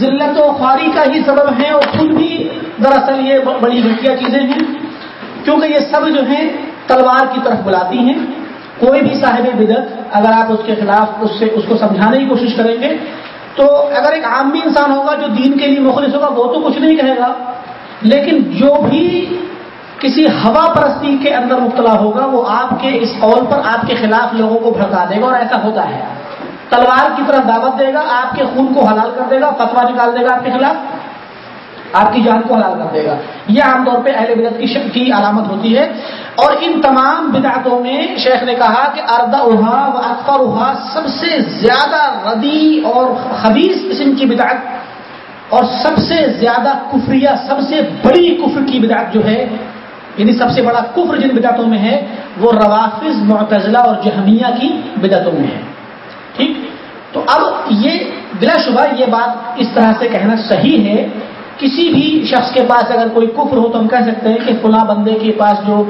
ذلت و خواری کا ہی سبب ہے اور خود بھی دراصل یہ بڑی گھٹیا چیزیں ہیں۔ کیونکہ یہ سب جو ہیں تلوار کی طرف بلاتی ہیں۔ کوئی بھی صاحب بدت اگر آپ اس کے خلاف اس سے اس کو سمجھانے کی کوشش کریں گے، تو اگر ایک عامی انسان ہوگا جو دین کے لیے مخلص ہوگا، وہ تو کچھ نہیں کہے گا۔ لیکن جو بھی کسی ہوا پرستی کے اندر مبتلا ہوگا، وہ آپ کے اس قول پر آپ کے خلاف لوگوں کو بھڑکا دے گا اور ایسا ہوتا ہے۔ تلوار کی طرف دعوت دے گا، آپ کے خون کو حلال کر دے گا فتوا نکال دے گا، آپ کے خلاف آپ کی جان کو حلال کر دے گا۔ یہ عام طور پہ اہل بدت کی کی علامت ہوتی ہے۔ اور ان تمام بدعتوں میں شیخ نے کہا کہ اردا احا و اکفر احا سب سے زیادہ ردی اور خبیص قسم کی بدعت اور سب سے زیادہ کفریہ، سب سے بڑی کفر کی بدعت جو ہے یعنی سب سے بڑا کفر جن بدعتوں میں ہے، وہ روافظ، معتزلہ اور جہمیہ کی بدعتوں میں ہے۔ ٹھیک؟ تو اب یہ بلا شبہ یہ بات اس طرح سے کہنا صحیح ہے۔ کسی بھی شخص کے پاس اگر کوئی کفر ہو تو ہم کہہ سکتے ہیں کہ فلاں بندے کے پاس جو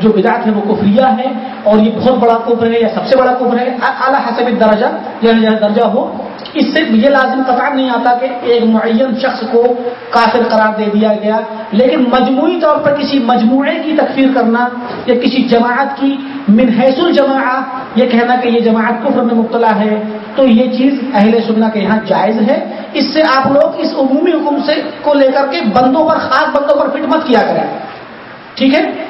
جو بدعت ہے وہ کفریہ ہے اور یہ بہت بڑا کفر ہے یا سب سے بڑا کفر ہے۔ اعلیٰ حسب درجہ جہاں درجہ ہو۔ اس سے یہ لازم قطار نہیں آتا کہ ایک معین شخص کو کافر قرار دے دیا گیا۔ لیکن مجموعی طور پر کسی مجموعے کی تکفیر کرنا یا کسی جماعت کی منحص الجماعت یہ کہنا کہ یہ جماعت کفر میں مبتلا ہے، تو یہ چیز اہل سننا کے یہاں جائز ہے۔ اس سے آپ لوگ اس عمومی حکم سے کو لے کر کے بندوں پر، خاص بندوں پر فٹ مت کیا کریں۔ ٹھیک ہے؟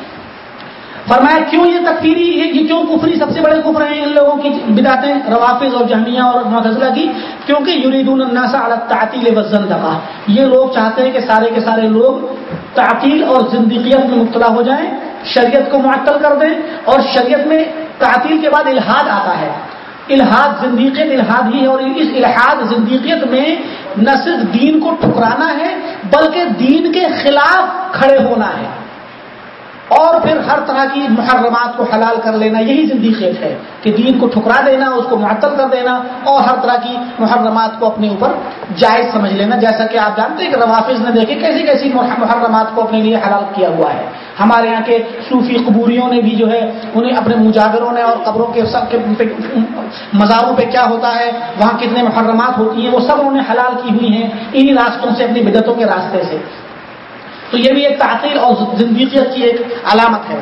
فرمایا، کیوں یہ تکفیری یہ کیوں کفری سب سے بڑے کفر ہیں ان لوگوں کی بداتے روافظ اور جہمیہ اور محتضلہ کی، کیونکہ یریدون الناس علی تعطیل وزن دقا یہ لوگ چاہتے ہیں کہ سارے کے سارے لوگ تعطیل اور زندگیت میں مبتلا ہو جائیں، شریعت کو معطل کر دیں اور شریعت میں تعطیل کے بعد الحاد آتا ہے۔ الحاد زندیقیت الحاد ہی ہے اور اس الحاد زندیقیت میں نہ صرف دین کو ٹھکرانا ہے، بلکہ دین کے خلاف کھڑے ہونا ہے۔ اور پھر ہر طرح کی محرمات کو حلال کر لینا، یہی زندگی خیز ہے کہ دین کو ٹھکرا دینا، اس کو معطل کر دینا اور ہر طرح کی محرمات کو اپنے اوپر جائز سمجھ لینا۔ جیسا کہ آپ جانتے ہیں کہ روافظ نے دیکھے کیسی کیسی محرمات کو اپنے لیے حلال کیا ہوا ہے۔ ہمارے یہاں کے صوفی قبوریوں نے بھی جو ہے، انہیں اپنے مجاگروں نے اور قبروں کے سب کے مزاروں پہ کیا ہوتا ہے، وہاں کتنے محرمات ہوتی ہیں، وہ سب انہوں نے حلال کی ہوئی ہیں انہی راستوں سے، اپنی بدتوں کے راستے سے۔ تو یہ بھی ایک تعطیل اور زندگیت کی ایک علامت ہے۔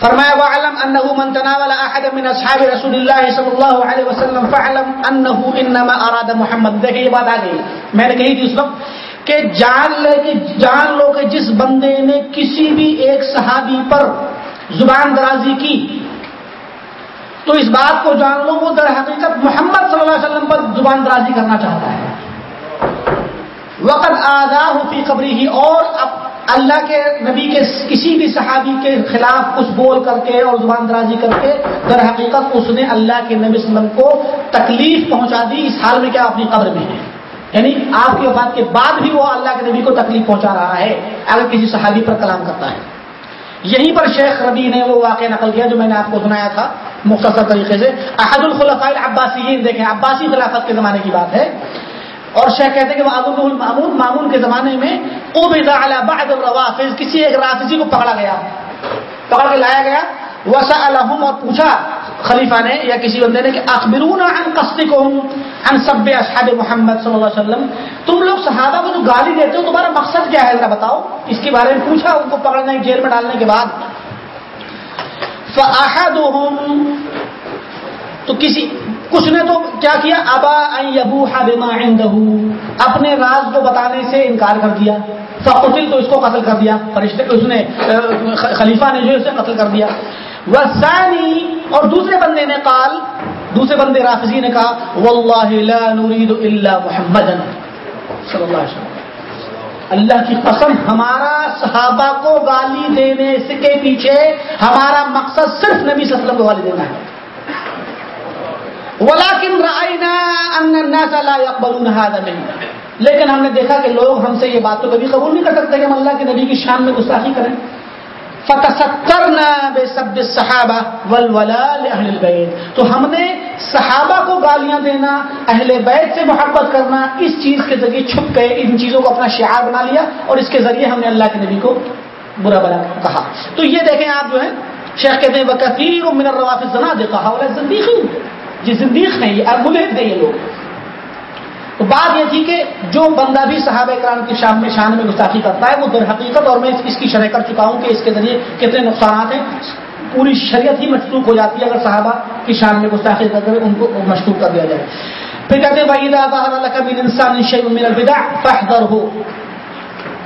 فرمایا وعلم انه من تناول احد من اصحاب رسول الله صلی اللہ علیہ وسلم فعلم انه انما اراد محمد دیکھیں، یہ بات آ گئی۔ میں نے کہی تھی اس وقت کہ جان لے کہ جان لو کہ جس بندے نے کسی بھی ایک صحابی پر زبان درازی کی، تو اس بات کو جان لو، وہ در حقیقت محمد صلی اللہ علیہ وسلم پر زبان درازی کرنا چاہتا ہے۔ وقت آزا فی قبری ہی اور اب اللہ کے نبی کے کسی بھی صحابی کے خلاف کچھ بول کر کے اور زبان درازی کر کے، در حقیقت اس نے اللہ کے نبی وسلم کو تکلیف پہنچا دی اس حال میں کیا اپنی قبر میں ہے یعنی آپ کی وفات کے بعد بھی وہ اللہ کے نبی کو تکلیف پہنچا رہا ہے، اگر کسی صحابی پر کلام کرتا ہے۔ یہیں پر شیخ ربی نے وہ واقعہ نقل کیا جو میں نے آپ کو سنایا تھا مختصر طریقے سے۔ احد الخلفاء عباسی دیکھیں عباسی خلافت کے زمانے کی بات ہے۔ اور شیخ کہتے ہیں کہ وہ ابو المامون مامون کے زمانے میں بعد الروافظ کسی ایک رافضی کو پکڑا گیا، پکڑ کے لایا گیا وسا الحم اور پوچھا خلیفہ نے یا کسی بندے نے کہ اخبرون عن قصدکم، عن سب اصحاب محمد صلی اللہ علیہ وسلم، تم لوگ صحابہ کو جو گالی دیتے ہو، تمہارا مقصد کیا ہے؟ ذرا بتاؤ۔ اس کے بارے میں پوچھا، ان کو پکڑنے، جیل میں ڈالنے کے بعد۔ فاحدهم تو کسی کچھ نے تو کیا کیا؟ ابا ابو حابما اپنے راز کو بتانے سے انکار کر دیا۔ فقتل تو اس کو قتل کر دیا۔ فرشتے، اس نے خلیفہ نے جو اسے قتل کر دیا۔ وسانی اور دوسرے بندے نے قال، دوسرے بندے رافضی نے کہا، واللہ لا نريد الا محمد صلی اللہ علیہ وسلم۔ اللہ کی قسم، ہمارا صحابہ کو گالی دینے کے پیچھے، ہمارا مقصد صرف نبی صلی اللہ علیہ وسلم کو گالی دینا ہے۔ ولاکن رائنا لیکن ہم نے دیکھا کہ لوگ ہم سے یہ بات تو کبھی قبول نہیں کر سکتے کہ ہم اللہ کے نبی کی شان میں گستاخی کریں۔ بے سب صحابہ تو ہم نے صحابہ کو گالیاں دینا، اہل بیت سے محبت کرنا، اس چیز کے ذریعے چھپ گئے، ان چیزوں کو اپنا شعار بنا لیا اور اس کے ذریعے ہم نے اللہ کے نبی کو برا بلا کہا۔ تو یہ دیکھیں آپ جو ہے شیخ کہتے ہیں وکثیر من الروافض زنا دیتا زندگی یہ زندیق ہیں، یہ اربلیت ہیں یہ لوگ۔ تو بات یہ تھی کہ جو بندہ بھی صحابہ کرام کی شام میں شان میں گستاخی کرتا ہے، وہ در حقیقت، اور میں اس کی شرح کر چکا ہوں کہ اس کے ذریعے کتنے نقصانات ہیں۔ پوری شریعت ہی مشروق ہو جاتی ہے اگر صحابہ کی شان میں گستاخی کر کے ان کو مشروق کر دیا جائے۔ پھر کہتے ہیں بھائی اللہ کا بن انسان ہو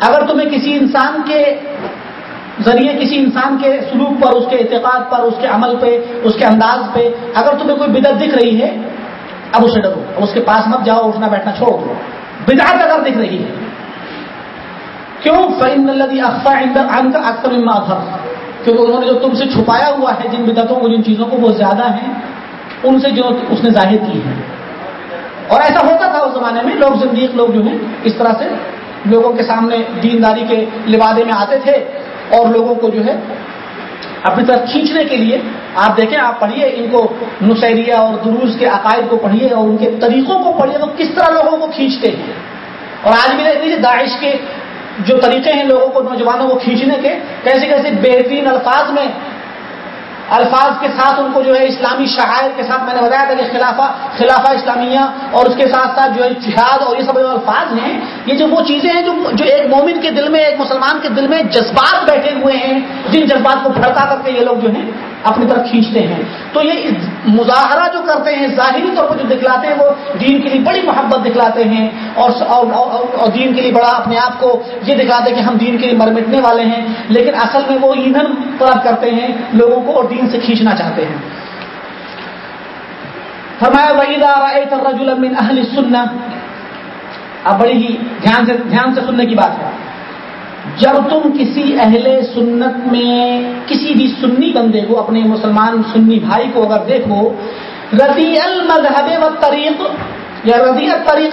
اگر تمہیں کسی انسان کے ذریعے کسی انسان کے سلوک پر، اس کے اعتقاد پر، اس کے عمل پہ، اس کے انداز پہ اگر تمہیں کوئی بدت دکھ رہی ہے، اب اسے ڈرو، اب اس کے پاس مت جاؤ، اٹھنا بیٹھنا چھوڑ دو۔ بدعت اگر دکھ رہی ہے۔ کیوں؟ فعن اللہ اختہ اختر کیونکہ انہوں نے جو تم سے چھپایا ہوا ہے، جن بدعتوں کو، جن چیزوں کو، وہ زیادہ ہیں۔ ان سے جو اس نے ظاہر کی ہے۔ اور ایسا ہوتا تھا اس زمانے میں، لوگ زندگی لوگ جو ہیں، اس طرح سے لوگوں کے سامنے دینداری کے لبادے میں آتے تھے۔ اور لوگوں کو جو ہے اپنی طرف کھینچنے کے لیے آپ دیکھیں، آپ پڑھیے ان کو نصیریہ اور دروز کے عقائد کو پڑھیے اور ان کے طریقوں کو پڑھیے، وہ کس طرح لوگوں کو کھینچتے ہیں۔ اور آج بھی دیکھ لیجیے جی، داعش کے جو طریقے ہیں لوگوں کو، نوجوانوں کو کھینچنے کے، کیسے کیسے بہترین الفاظ میں الفاظ کے ساتھ ان کو جو ہے اسلامی شاعر کے ساتھ میں نے بتایا تھا کہ خلافہ خلافہ اسلامیہ اور اس کے ساتھ ساتھ جو ہے جہاد اور یہ سب جو الفاظ ہیں، یہ جو وہ چیزیں ہیں جو جو ایک مومن کے دل میں، ایک مسلمان کے دل میں جذبات بیٹھے ہوئے ہیں، جن جذبات کو بھڑکا کر کے یہ لوگ جو ہیں اپنی طرف کھینچتے ہیں۔ تو یہ مظاہرہ جو کرتے ہیں، ظاہری طور پر جو دکھلاتے ہیں، وہ دین کے لیے بڑی محبت دکھلاتے ہیں اور اور دین کے لیے بڑا اپنے آپ کو یہ دکھلاتے ہیں کہ ہم دین کے لیے مر مٹنے والے ہیں۔ لیکن اصل میں وہ ایندھن طلب کرتے ہیں، لوگوں کو اور دین سے کھینچنا چاہتے ہیں۔ فرمایا وحید من اہل سننا اب بڑی ہی دھیان سے دھیان سے سننے کی بات ہے۔ جب تم کسی اہل سنت میں کسی بھی سنی بندے کو، اپنے مسلمان سنی بھائی کو اگر دیکھو، رضی المذہب و طریق، یا رضی طریق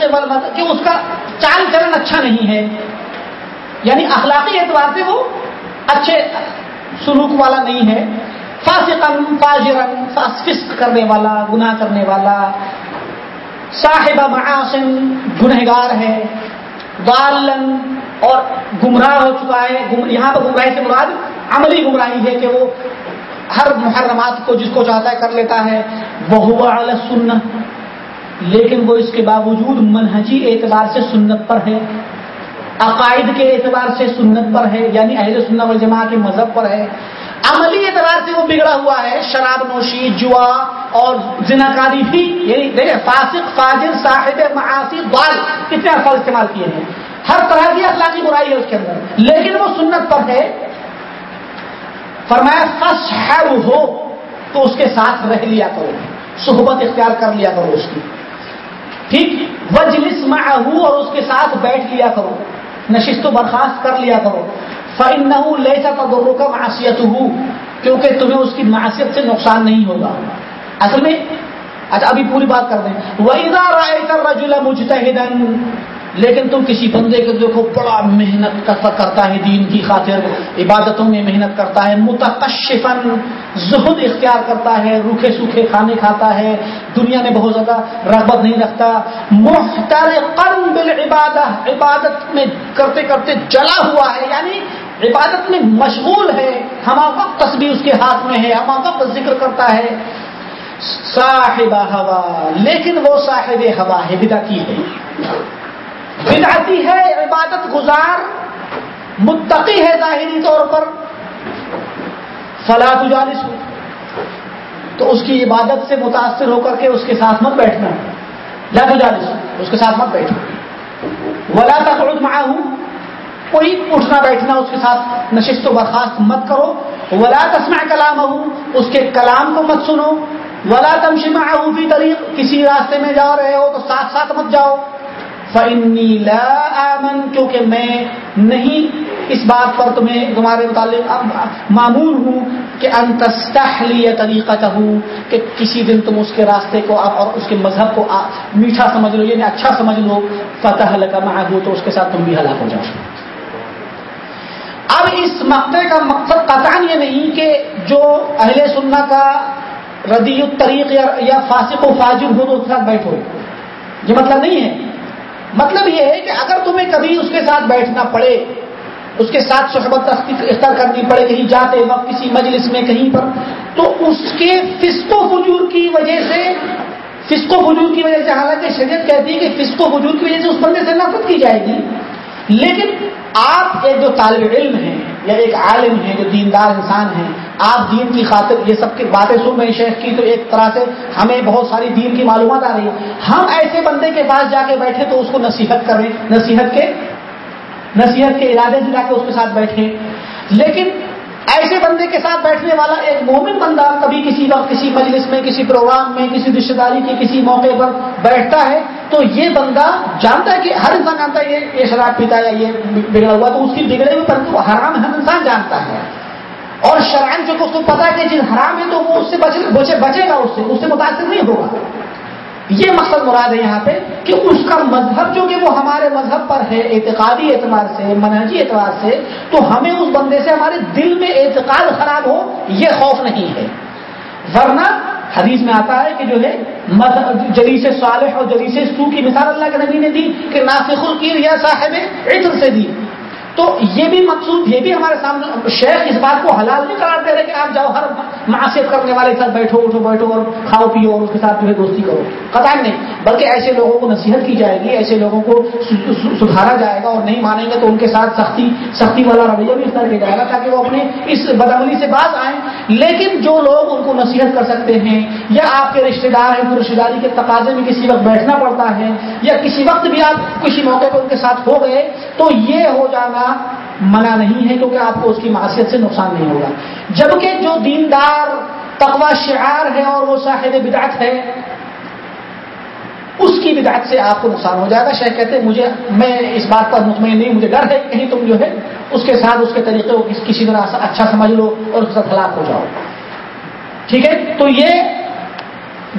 کہ اس کا چال چلن اچھا نہیں ہے۔ یعنی اخلاقی اعتبار سے وہ اچھے سلوک والا نہیں ہے۔ فاسقن فاجرن فاسفسق کرنے والا، گناہ کرنے والا، صاحب معاصن گنہگار ہے۔ والن اور گمراہ ہو چکا ہے۔ یہاں پر گمراہی سے مراد عملی گمراہی ہے کہ وہ ہر محرمات کو جس کو چاہتا ہے کر لیتا ہے۔ وہ سنت۔ لیکن وہ اس کے باوجود منہجی اعتبار سے سنت پر ہے۔ عقائد کے اعتبار سے سنت پر ہے۔ یعنی اہل سنت والجماع کے مذہب پر ہے۔ عملی اعتبار سے وہ بگڑا ہوا ہے۔ شراب نوشی، جوا اور زناکاری بھی یعنی دیکھیں فاسق، فاجر، صاحب معاصی بال کتنے الفاظ استعمال کیے ہیں؟ ہر طرح کی اخلاقی برائی ہے اس کے اندر۔ لیکن وہ سنت پر ہے۔ فرمایا فس ہے ہو تو اس کے ساتھ رہ لیا کرو۔ صحبت اختیار کر لیا کرو اس کی۔ ٹھیک؟ وجلس معہو اور اس کے ساتھ بیٹھ لیا کرو۔ نشست و برخاست کر لیا کرو۔ فن نہ لے سکتا دونوں کا معاشیت ہوں کیونکہ تمہیں اس کی معاشیت سے نقصان نہیں ہوگا۔ اصل میں اچھا ابھی پوری بات کر دیں۔ وہ ادارہ کر رجلا مجتہدن لیکن تم کسی بندے کو دیکھو، بڑا محنت کرتا ہے دین کی خاطر، عبادتوں میں محنت کرتا ہے متقشفن زہد اختیار کرتا ہے، روکھے سوکھے کھانے کھاتا ہے، دنیا میں بہت زیادہ رغبت نہیں رکھتا۔ محتر قرم عبادت عبادت میں کرتے کرتے جلا ہوا ہے یعنی عبادت میں مشغول ہے۔ ہما وقت تصویر اس کے ہاتھ میں ہے، ہما وقت ذکر کرتا ہے۔ صاحب ہوا، لیکن وہ صاحب ہوا ہے بدا کی ہے۔ بدعتی ہے، عبادت گزار، متقی ہے ظاہری طور پر فلاح گزارش ہو۔ تو اس کی عبادت سے متاثر ہو کر کے اس کے ساتھ مت بیٹھنا۔ لا گزارش اس کے ساتھ مت بیٹھنا ولا تخرج معاہ ہوں کوئی اٹھنا بیٹھنا، اس کے ساتھ نشست و برخاست مت کرو۔ ولا تسمع کلام اس کے کلام کو مت سنو۔ ولا تمشما بھی طریق، کسی راستے میں جا رہے ہو تو ساتھ ساتھ مت جاؤ۔ فنی لا آمن کیونکہ میں نہیں اس بات پر تمہیں تمہارے متعلق معمول ہوں کہ انتستحلی طریقہ چاہوں کہ کسی دن تم اس کے راستے کو اور اس کے مذہب کو میٹھا سمجھ لو یعنی اچھا سمجھ لو فتح لگا معاہوں تو اس کے ساتھ تم بھی ہلاک ہو جاؤ۔ اب اس مقطع کا مقصد قطعا یہ نہیں کہ جو اہل سننا کا ردی الطریق یا فاسق و فاجر ہو تو اس کے ساتھ بیٹھو۔ یہ مطلب نہیں ہے۔ مطلب یہ ہے کہ اگر تمہیں کبھی اس کے ساتھ بیٹھنا پڑے، اس کے ساتھ صحبت اختر کرنی پڑے کہیں جاتے وقت کسی مجلس میں کہیں پر، تو اس کے فسق و فجور کی وجہ سے فسق و وجود کی وجہ سے، حالانکہ شریعت کہتی ہے کہ فسق و وجود کی وجہ سے اس بندے سے نفرت کی جائے گی۔ لیکن آپ ایک جو طالب علم ہیں یا ایک عالم ہیں، جو دیندار انسان ہیں آپ دین کی خاطر یہ سب کی باتیں سن رہے شیخ کی، تو ایک طرح سے ہمیں بہت ساری دین کی معلومات آ رہی ہے ہم ایسے بندے کے پاس جا کے بیٹھے تو اس کو نصیحت کریں نصیحت کے نصیحت کے ارادے سے جا کے اس کے ساتھ بیٹھے لیکن ایسے بندے کے ساتھ بیٹھنے والا ایک مومن بندہ کبھی کسی وقت کسی مجلس میں، کسی پروگرام میں، کسی رشتے داری کے کسی موقع پر بیٹھتا ہے تو یہ بندہ جانتا ہے کہ ہر انسان جانتا ہے یہ شراب پیتا ہے یا یہ بگڑا ہوا تو اس کی بگڑے ہوئے پر حرام ہر انسان جانتا ہے۔ اور شرائن جو اس کو پتا کہ جن حرام ہے تو وہ اس سے بچے گا اس سے اس سے متاثر نہیں ہوگا۔ یہ مقصد مراد ہے یہاں پہ کہ اس کا مذہب جو کہ وہ ہمارے مذہب پر ہے، اعتقادی اعتبار سے، منہجی اعتبار سے، تو ہمیں اس بندے سے، ہمارے دل میں اعتقاد خراب ہو، یہ خوف نہیں ہے۔ ورنہ حدیث میں آتا ہے کہ جو ہے جلیس صالح اور جلیس سو کی مثال اللہ کے نبی نے دی کہ ناسخ القیر یا صاحب عطر سے دی۔ تو یہ بھی مقصود، یہ بھی ہمارے سامنے شیخ اس بات کو حلال نہیں قرار دے رہے کہ آپ جاؤ، ہر معاشیت کرنے والے کے ساتھ بیٹھو، اٹھو، بیٹھو اور کھاؤ، پیو اور اس کے ساتھ جو ہے دوستی کرو۔ قطار نہیں، بلکہ ایسے لوگوں کو نصیحت کی جائے گی، ایسے لوگوں کو سدھارا جائے گا اور نہیں مانیں گے تو ان کے ساتھ سختی سختی والا رویہ بھی اختیار کیا جائے گا تاکہ وہ اپنے اس بدعملی سے باز آئیں۔ لیکن جو لوگ ان کو نصیحت کر سکتے ہیں، یا آپ کے رشتے دار ہیں، تو رشتے داری کے تقاضے میں کسی وقت بیٹھنا پڑتا ہے، یا کسی وقت بھی آپ کسی موقع پہ ان کے ساتھ ہو گئے، تو یہ ہو جانا منع نہیں ہے کیونکہ آپ کو اس کی معاشیت سے نقصان نہیں ہوگا۔ جبکہ جو دیندار تقوا شعار ہے اور وہ صاحب بدعت ہے، اس کی بدعت سے آپ کو نقصان ہو جائے گا۔ شیخ کہتے ہیں، مجھے، میں اس بات پر مطمئن نہیں مجھے ڈر ہے، کہیں تم جو ہے، اس کے ساتھ، اس کے طریقے کو کسی طرح اچھا سمجھ لو اور اس کا خلاف ہو جاؤ۔ ٹھیک ہے؟ تو یہ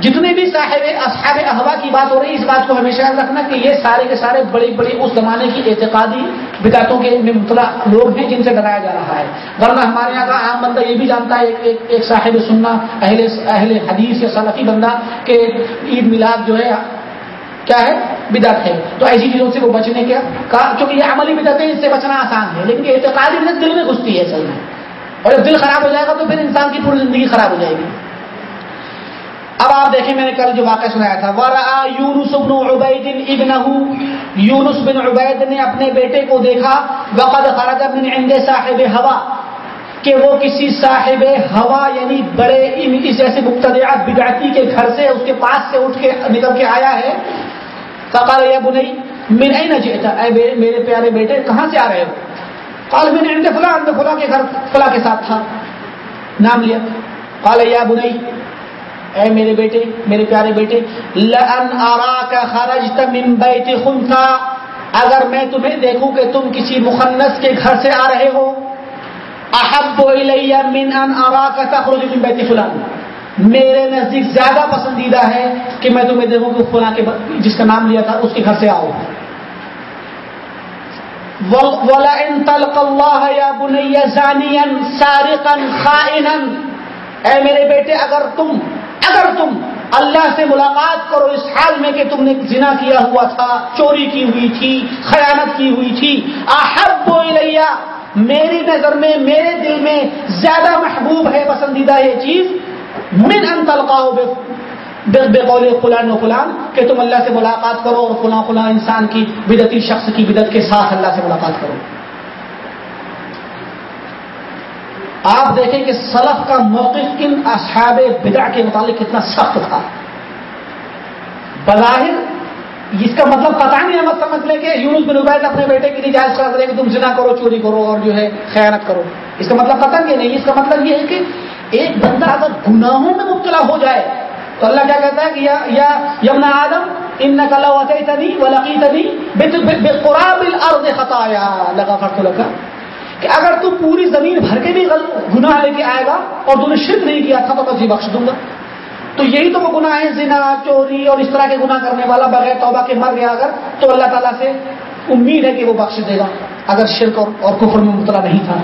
جتنے بھی صاحب اصحاب احوا کی بات ہو رہی ہے، اس بات کو ہمیشہ یاد رکھنا کہ یہ سارے کے سارے بڑی بڑی اس زمانے کی اعتقادی بدعتوں کے مبتلا لوگ ہیں جن سے ڈرایا جا رہا ہے۔ ورنہ ہمارے یہاں کا عام بندہ یہ بھی جانتا ہے، ایک ایک صاحب سننا، اہل اہل حدیث یا سلفی بندہ کہ عید میلاد جو ہے، کیا ہے؟ بدعت ہے۔ تو ایسی چیزوں سے وہ بچنے کے کیونکہ یہ عملی بدعت ہے اس سے بچنا آسان ہے، لیکن اعتقادی بدت دل میں گھستی ہے اصل میں۔ اور جب دل خراب ہو جائے گا تو پھر انسان کی پوری زندگی خراب ہو جائے گی۔ اب آپ دیکھیں میں نے کل جو واقعہ سنایا تھا ورا یونس بن عبید ابن یونس بن عبید نے اپنے بیٹے کو دیکھا، وقد خرج من عند صاحب ہوا، کہ وہ کسی صاحب ہوا یعنی بڑے اس جیسے مبتدعات بدعتی کے گھر سے اس کے پاس سے اٹھ کے نکل کے آیا ہے۔ فقال یا بنئی من این جئتا اے میرے پیارے بیٹے، کہاں سے آ رہے ہو؟ قال من عند فلاں فلاں کے گھر فلاں کے ساتھ تھا۔ نام لیا۔ قال یا بنئی اے میرے بیٹے، میرے پیارے بیٹے لن کا خرجت من بیت خنثا اگر میں تمہیں دیکھوں کہ تم کسی مخنث کے گھر سے آ رہے ہو احب الی من ان اراک تخرج من بیت فلان۔ میرے نزدیک زیادہ پسندیدہ ہے کہ میں تمہیں دیکھوں کہ فلاں کے جس کا نام لیا تھا، اس کے گھر سے آؤ۔ وَلَئِن تَلْقَ اللَّهَ يَا بُنَيَّ زَانِيًا سَارِقًا خَائِنًا۔ اے میرے بیٹے، اگر تم اگر تم اللہ سے ملاقات کرو اس حال میں کہ تم نے زنا کیا ہوا تھا، چوری کی ہوئی تھی، خیانت کی ہوئی تھی، احب الیہ، میری نظر میں، میرے دل میں زیادہ محبوب ہے پسندیدہ یہ چیز، من ان تلقاؤ بے قول فلان و فلان کہ تم اللہ سے ملاقات کرو اور فلاں فلاں انسان کی بدتی، شخص کی بدت کے ساتھ اللہ سے ملاقات کرو۔ آپ دیکھیں کہ سلف کا موقف ان اصحاب بدع کے متعلق کتنا سخت تھا۔ بظاہر اس کا مطلب پتا نہیں ہم سمجھ لیں کہ یونس بن عبید اپنے بیٹے کے لیے جائز کر دے کہ تم جنا کرو، چوری کرو اور جو ہے خیانت کرو۔ اس کا مطلب پتہ نہیں اس کا مطلب یہ ہے کہ ایک بندہ اگر گناہوں میں مبتلا ہو جائے تو اللہ کیا کہتا ہے کہ یا یمنا آدم ان نقل تنی و لقی تنی قرآب الارض خطایا لگا فرق لگا کہ اگر تو پوری زمین بھر کے بھی گناہ لے کے آئے گا اور تم نے شرک نہیں کیا تھا تو بس یہ جی بخش دوں گا۔ تو یہی تو وہ گناہ ہے زنا، چوری اور اس طرح کے گناہ کرنے والا، بغیر توبہ کے مر گیا اگر، تو اللہ تعالیٰ سے امید ہے کہ وہ بخش دے گا۔ اگر شرک اور اور کفر میں مبتلا نہیں تھا۔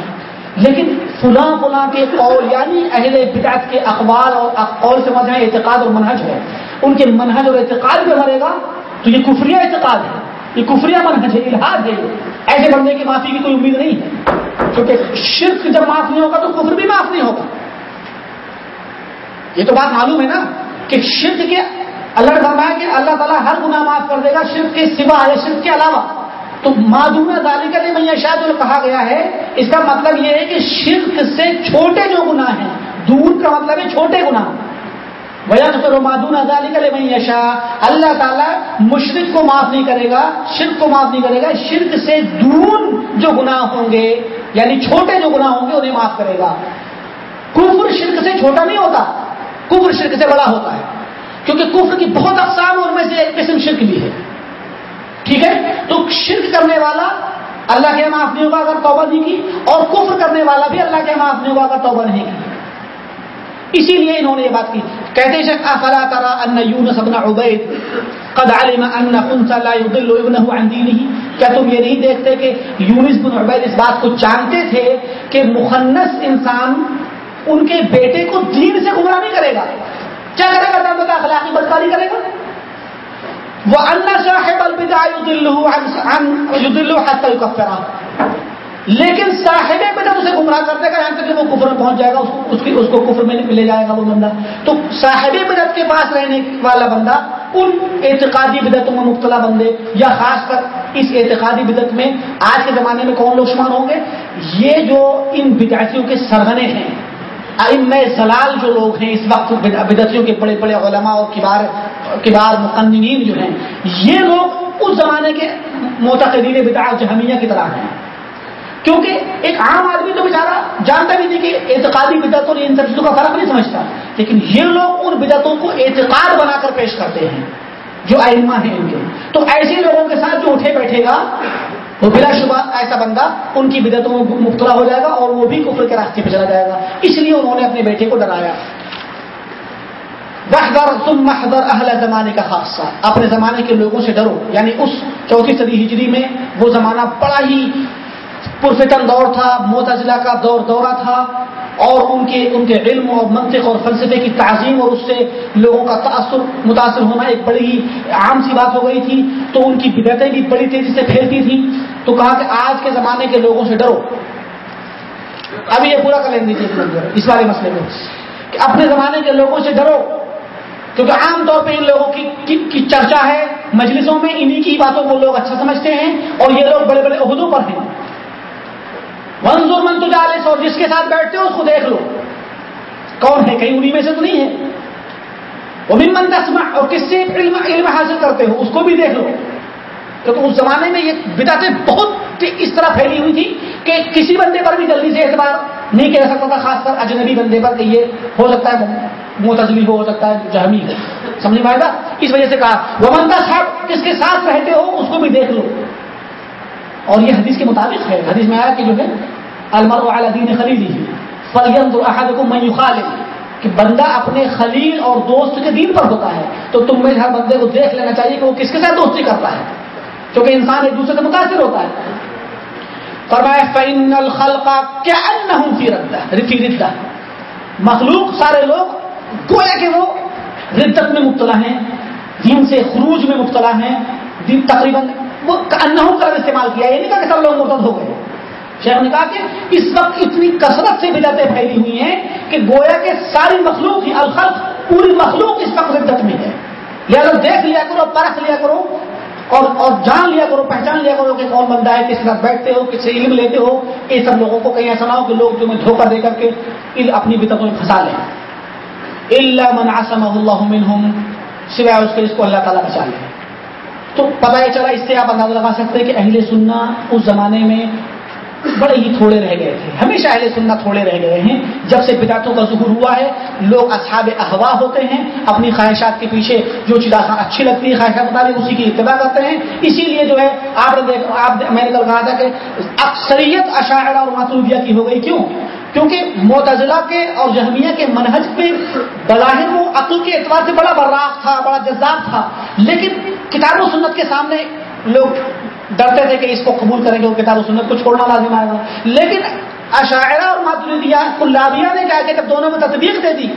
لیکن فلاں فلاں کے قول یعنی اہل بدعت کے اخبار اور قول سے مجھے اعتقاد اور منہج ہے۔ ان کے منہج اور اعتقاد پہ مرے گا، تو یہ کفریہ اعتقاد ہے۔ یہ کفریہ منہج ہے الحاد ہے۔ ایسے بندے کی معافی کی کوئی امید نہیں ہے۔ کیونکہ شرک جب معاف نہیں ہوگا تو کفر بھی معاف نہیں ہوگا۔ یہ تو بات معلوم ہے نا کہ شرک کے اللہ فرمایا کہ اللہ تعالیٰ ہر گناہ معاف کر دے گا شرک کے سوا یا شرک کے علاوہ۔ تو معدوم ظالی کا میں شاید جو کہا گیا ہے، اس کا مطلب یہ ہے کہ شرک سے چھوٹے جو گناہ ہیں، دور کا مطلب ہے چھوٹے گناہ۔ وجہ تو کرو معدون ازالی کا یشا اللہ تعالیٰ مشرق کو معاف نہیں کرے گا، شرک کو معاف نہیں کرے گا، شرک سے دور جو گناہ ہوں گے یعنی چھوٹے جو گناہ ہوں گے، انہیں معاف کرے گا۔ کفر شرک سے چھوٹا نہیں ہوتا، کفر شرک سے بڑا ہوتا ہے۔ کیونکہ کفر کی بہت اقسام اور میں سے ایک قسم شرک بھی ہے۔ ٹھیک ہے؟ تو شرک کرنے والا اللہ کے معاف نہیں ہوگا اگر توبہ نہیں کی، اور کفر کرنے والا بھی اللہ کے معاف نہیں ہوگا اگر توبہ نہیں کی۔ اسی لیے انہوں نے یہ بات کی۔ کہتے شک افلا ترى ان يونس بن عبيد قد علم ان انثى لا يضل ابنه عن دينه کیا تم یہ نہیں دیکھتے کہ یونس بن عبید اس بات کو جانتے تھے کہ مخنث انسان ان کے بیٹے کو دین سے گمراہ نہیں کرے گا؟ کیا کرے گا جانتا تھا اخلاقی بدکاری کرے گا؟ وہ اللہ صاحب البدا حتى يكفره۔ لیکن صاحب بدت اسے گمراہ کر دے گا، یہاں تک کہ وہ کفر میں پہنچ جائے گا، اس کی اس کو کفر میں لے جائے گا وہ بندہ۔ تو صاحب بدت کے پاس رہنے والا بندہ ان اعتقادی بدتوں میں مبتلا بندے یا خاص کر اس اعتقادی بدت میں آج کے زمانے میں کون لوگ شمار ہوں گے؟ یہ جو ان بدعتیوں کے سرغنے ہیں ام زلال جو لوگ ہیں، اس وقت بدتیوں کے بڑے بڑے علماء اور کبار کبار مقننین جو ہیں، یہ لوگ اس زمانے کے معتقدین بدعات جہمیہ کی طرح ہیں۔ کیونکہ ایک عام آدمی تو بیچارہ جانتا بھی نہیں کہ اعتقادی بدعت اور ان سب چیزوں کا فرق نہیں سمجھتا۔ لیکن یہ لوگ ان بدعتوں کو اعتقاد بنا کر پیش کرتے ہیں، جو ائمہ ہیں ان کے۔ تو ایسے لوگوں کے ساتھ جو اٹھے بیٹھے گا، وہ بلا شبہ ایسا بندہ ان کی بدعتوں میں مبتلا ہو جائے گا اور وہ بھی کفر کے راستے پہ چلا جائے گا۔ اس لیے انہوں نے اپنے بیٹے کو ڈرایا۔ تم محضر اہل زمانے کا خاصہ اپنے زمانے کے لوگوں سے ڈرو۔ یعنی اس چوتھی صدی ہجری میں وہ زمانہ بڑا ہی پرفتن دور تھا موتضلا کا دور دورہ تھا، اور ان کے ان کے علم اور منطق اور فلسفے کی تعظیم اور اس سے لوگوں کا تاثر متاثر ہونا ایک بڑی ہی عام سی بات ہو گئی تھی۔ تو ان کی بدعتیں بھی بڑی تیزی سے پھیلتی تھیں۔ تو کہا کہ آج کے زمانے کے لوگوں سے ڈرو۔ ابھی یہ پورا کر لیں دیجیے اس والے مسئلے میں۔ کہ اپنے زمانے کے لوگوں سے ڈرو۔ کیونکہ عام طور پہ ان لوگوں کی کی چرچا ہے مجلسوں میں، انہی کی باتوں کو لوگ اچھا سمجھتے ہیں، اور یہ لوگ بڑے بڑے عہدوں پر ہیں۔ منظور من تو جالس اور جس کے ساتھ بیٹھتے ہو، اس کو دیکھ لو۔ کون ہے؟ کہیں انہیں میں سے تو نہیں ہے۔ وہ ممن تسما اور کس سے علم علم حاصل کرتے ہو؟ اس کو بھی دیکھ لو۔ کیونکہ اس زمانے میں یہ بدعتیں بہت اس طرح پھیلی ہوئی تھی کہ کسی بندے پر بھی جلدی سے اعتبار نہیں کہہ سکتا تھا، خاص کر اجنبی بندے پر کہ یہ ہو سکتا ہے متضلی ہو سکتا ہے، جہمی ہو۔ سمجھ پائے گا اس وجہ سے کہا وہ منتا صاحب کس کے ساتھ رہتے ہو، اس کو بھی دیکھ لو۔ اور یہ حدیث کے مطابق ہے۔ حدیث میں آیا کہ جو ہے المر دین خلیدی فلیم احد کو کہ بندہ اپنے خلیل اور دوست کے دین پر ہوتا ہے، تو تم میں ہر بندے کو دیکھ لینا چاہیے کہ وہ کس کے ساتھ دوستی کرتا ہے، کیونکہ انسان ایک دوسرے سے متاثر ہوتا ہے۔ فرمایا فین کیا فی رفی ردا مخلوق سارے لوگ گویا کہ وہ ردت میں مبتلا ہیں دین سے خروج میں مبتلا ہیں دین تقریباً وہ انہوں کا استعمال کیا یہ نہیں کہا کہ سب لوگ مرتد ہو گئے۔ شیخ نے کہا کہ اس وقت اتنی کثرت سے بدعتیں پھیلی ہوئی ہیں کہ گویا کہ ساری مخلوق ہی الخلق، پوری مخلوق اس وقت ردت میں ہے۔ لہٰذا دیکھ لیا کرو، پرکھ لیا کرو، اور اور جان لیا کرو، پہچان لیا کرو کہ کون بندہ ہے، کس طرح بیٹھتے ہو، کس سے علم لیتے ہو۔ یہ سب لوگوں کو کہیں ایسا نہ ہو کہ لوگ تمہیں دھوکہ دے کر کے اپنی بدتوں میں پھنسا لیں۔ اللہ من آسم اللہ منہم سوائے اس کے اس کو اللہ تعالیٰ بچا لے۔ تو پتہ یہ چلا اس سے آپ اندازہ لگا سکتے ہیں کہ اہل سننا اس زمانے میں بڑے ہی تھوڑے رہ گئے تھے۔ ہمیشہ اہل سننا تھوڑے رہ گئے ہیں۔ جب سے بدعتوں کا ظہور ہوا ہے، لوگ اصحاب احوا ہوتے ہیں، اپنی خواہشات کے پیچھے جو چیز اچھی لگتی ہے خواہشات مطابق اسی کی اتباع کرتے ہیں۔ اسی لیے جو ہے، آپ آپ میں نے کل کہا تھا کہ اکثریت اشاعرہ اور ماتودیہ کی ہو گئی۔ کیوں؟ کیونکہ معتزلہ کے اور جہمیہ کے منہج پہ بظاہر وہ عقل کے اعتبار سے بڑا براق تھا، بڑا جذاب تھا۔ لیکن کتاب و سنت کے سامنے لوگ ڈرتے تھے کہ اس کو قبول کریں گے وہ کتاب و سنت کو چھوڑنا لازم آئے گا۔ لیکن عشاعرہ اور ماتریدیا کلابیہ نے کہا کہ جب دونوں میں تطبیق دے دی،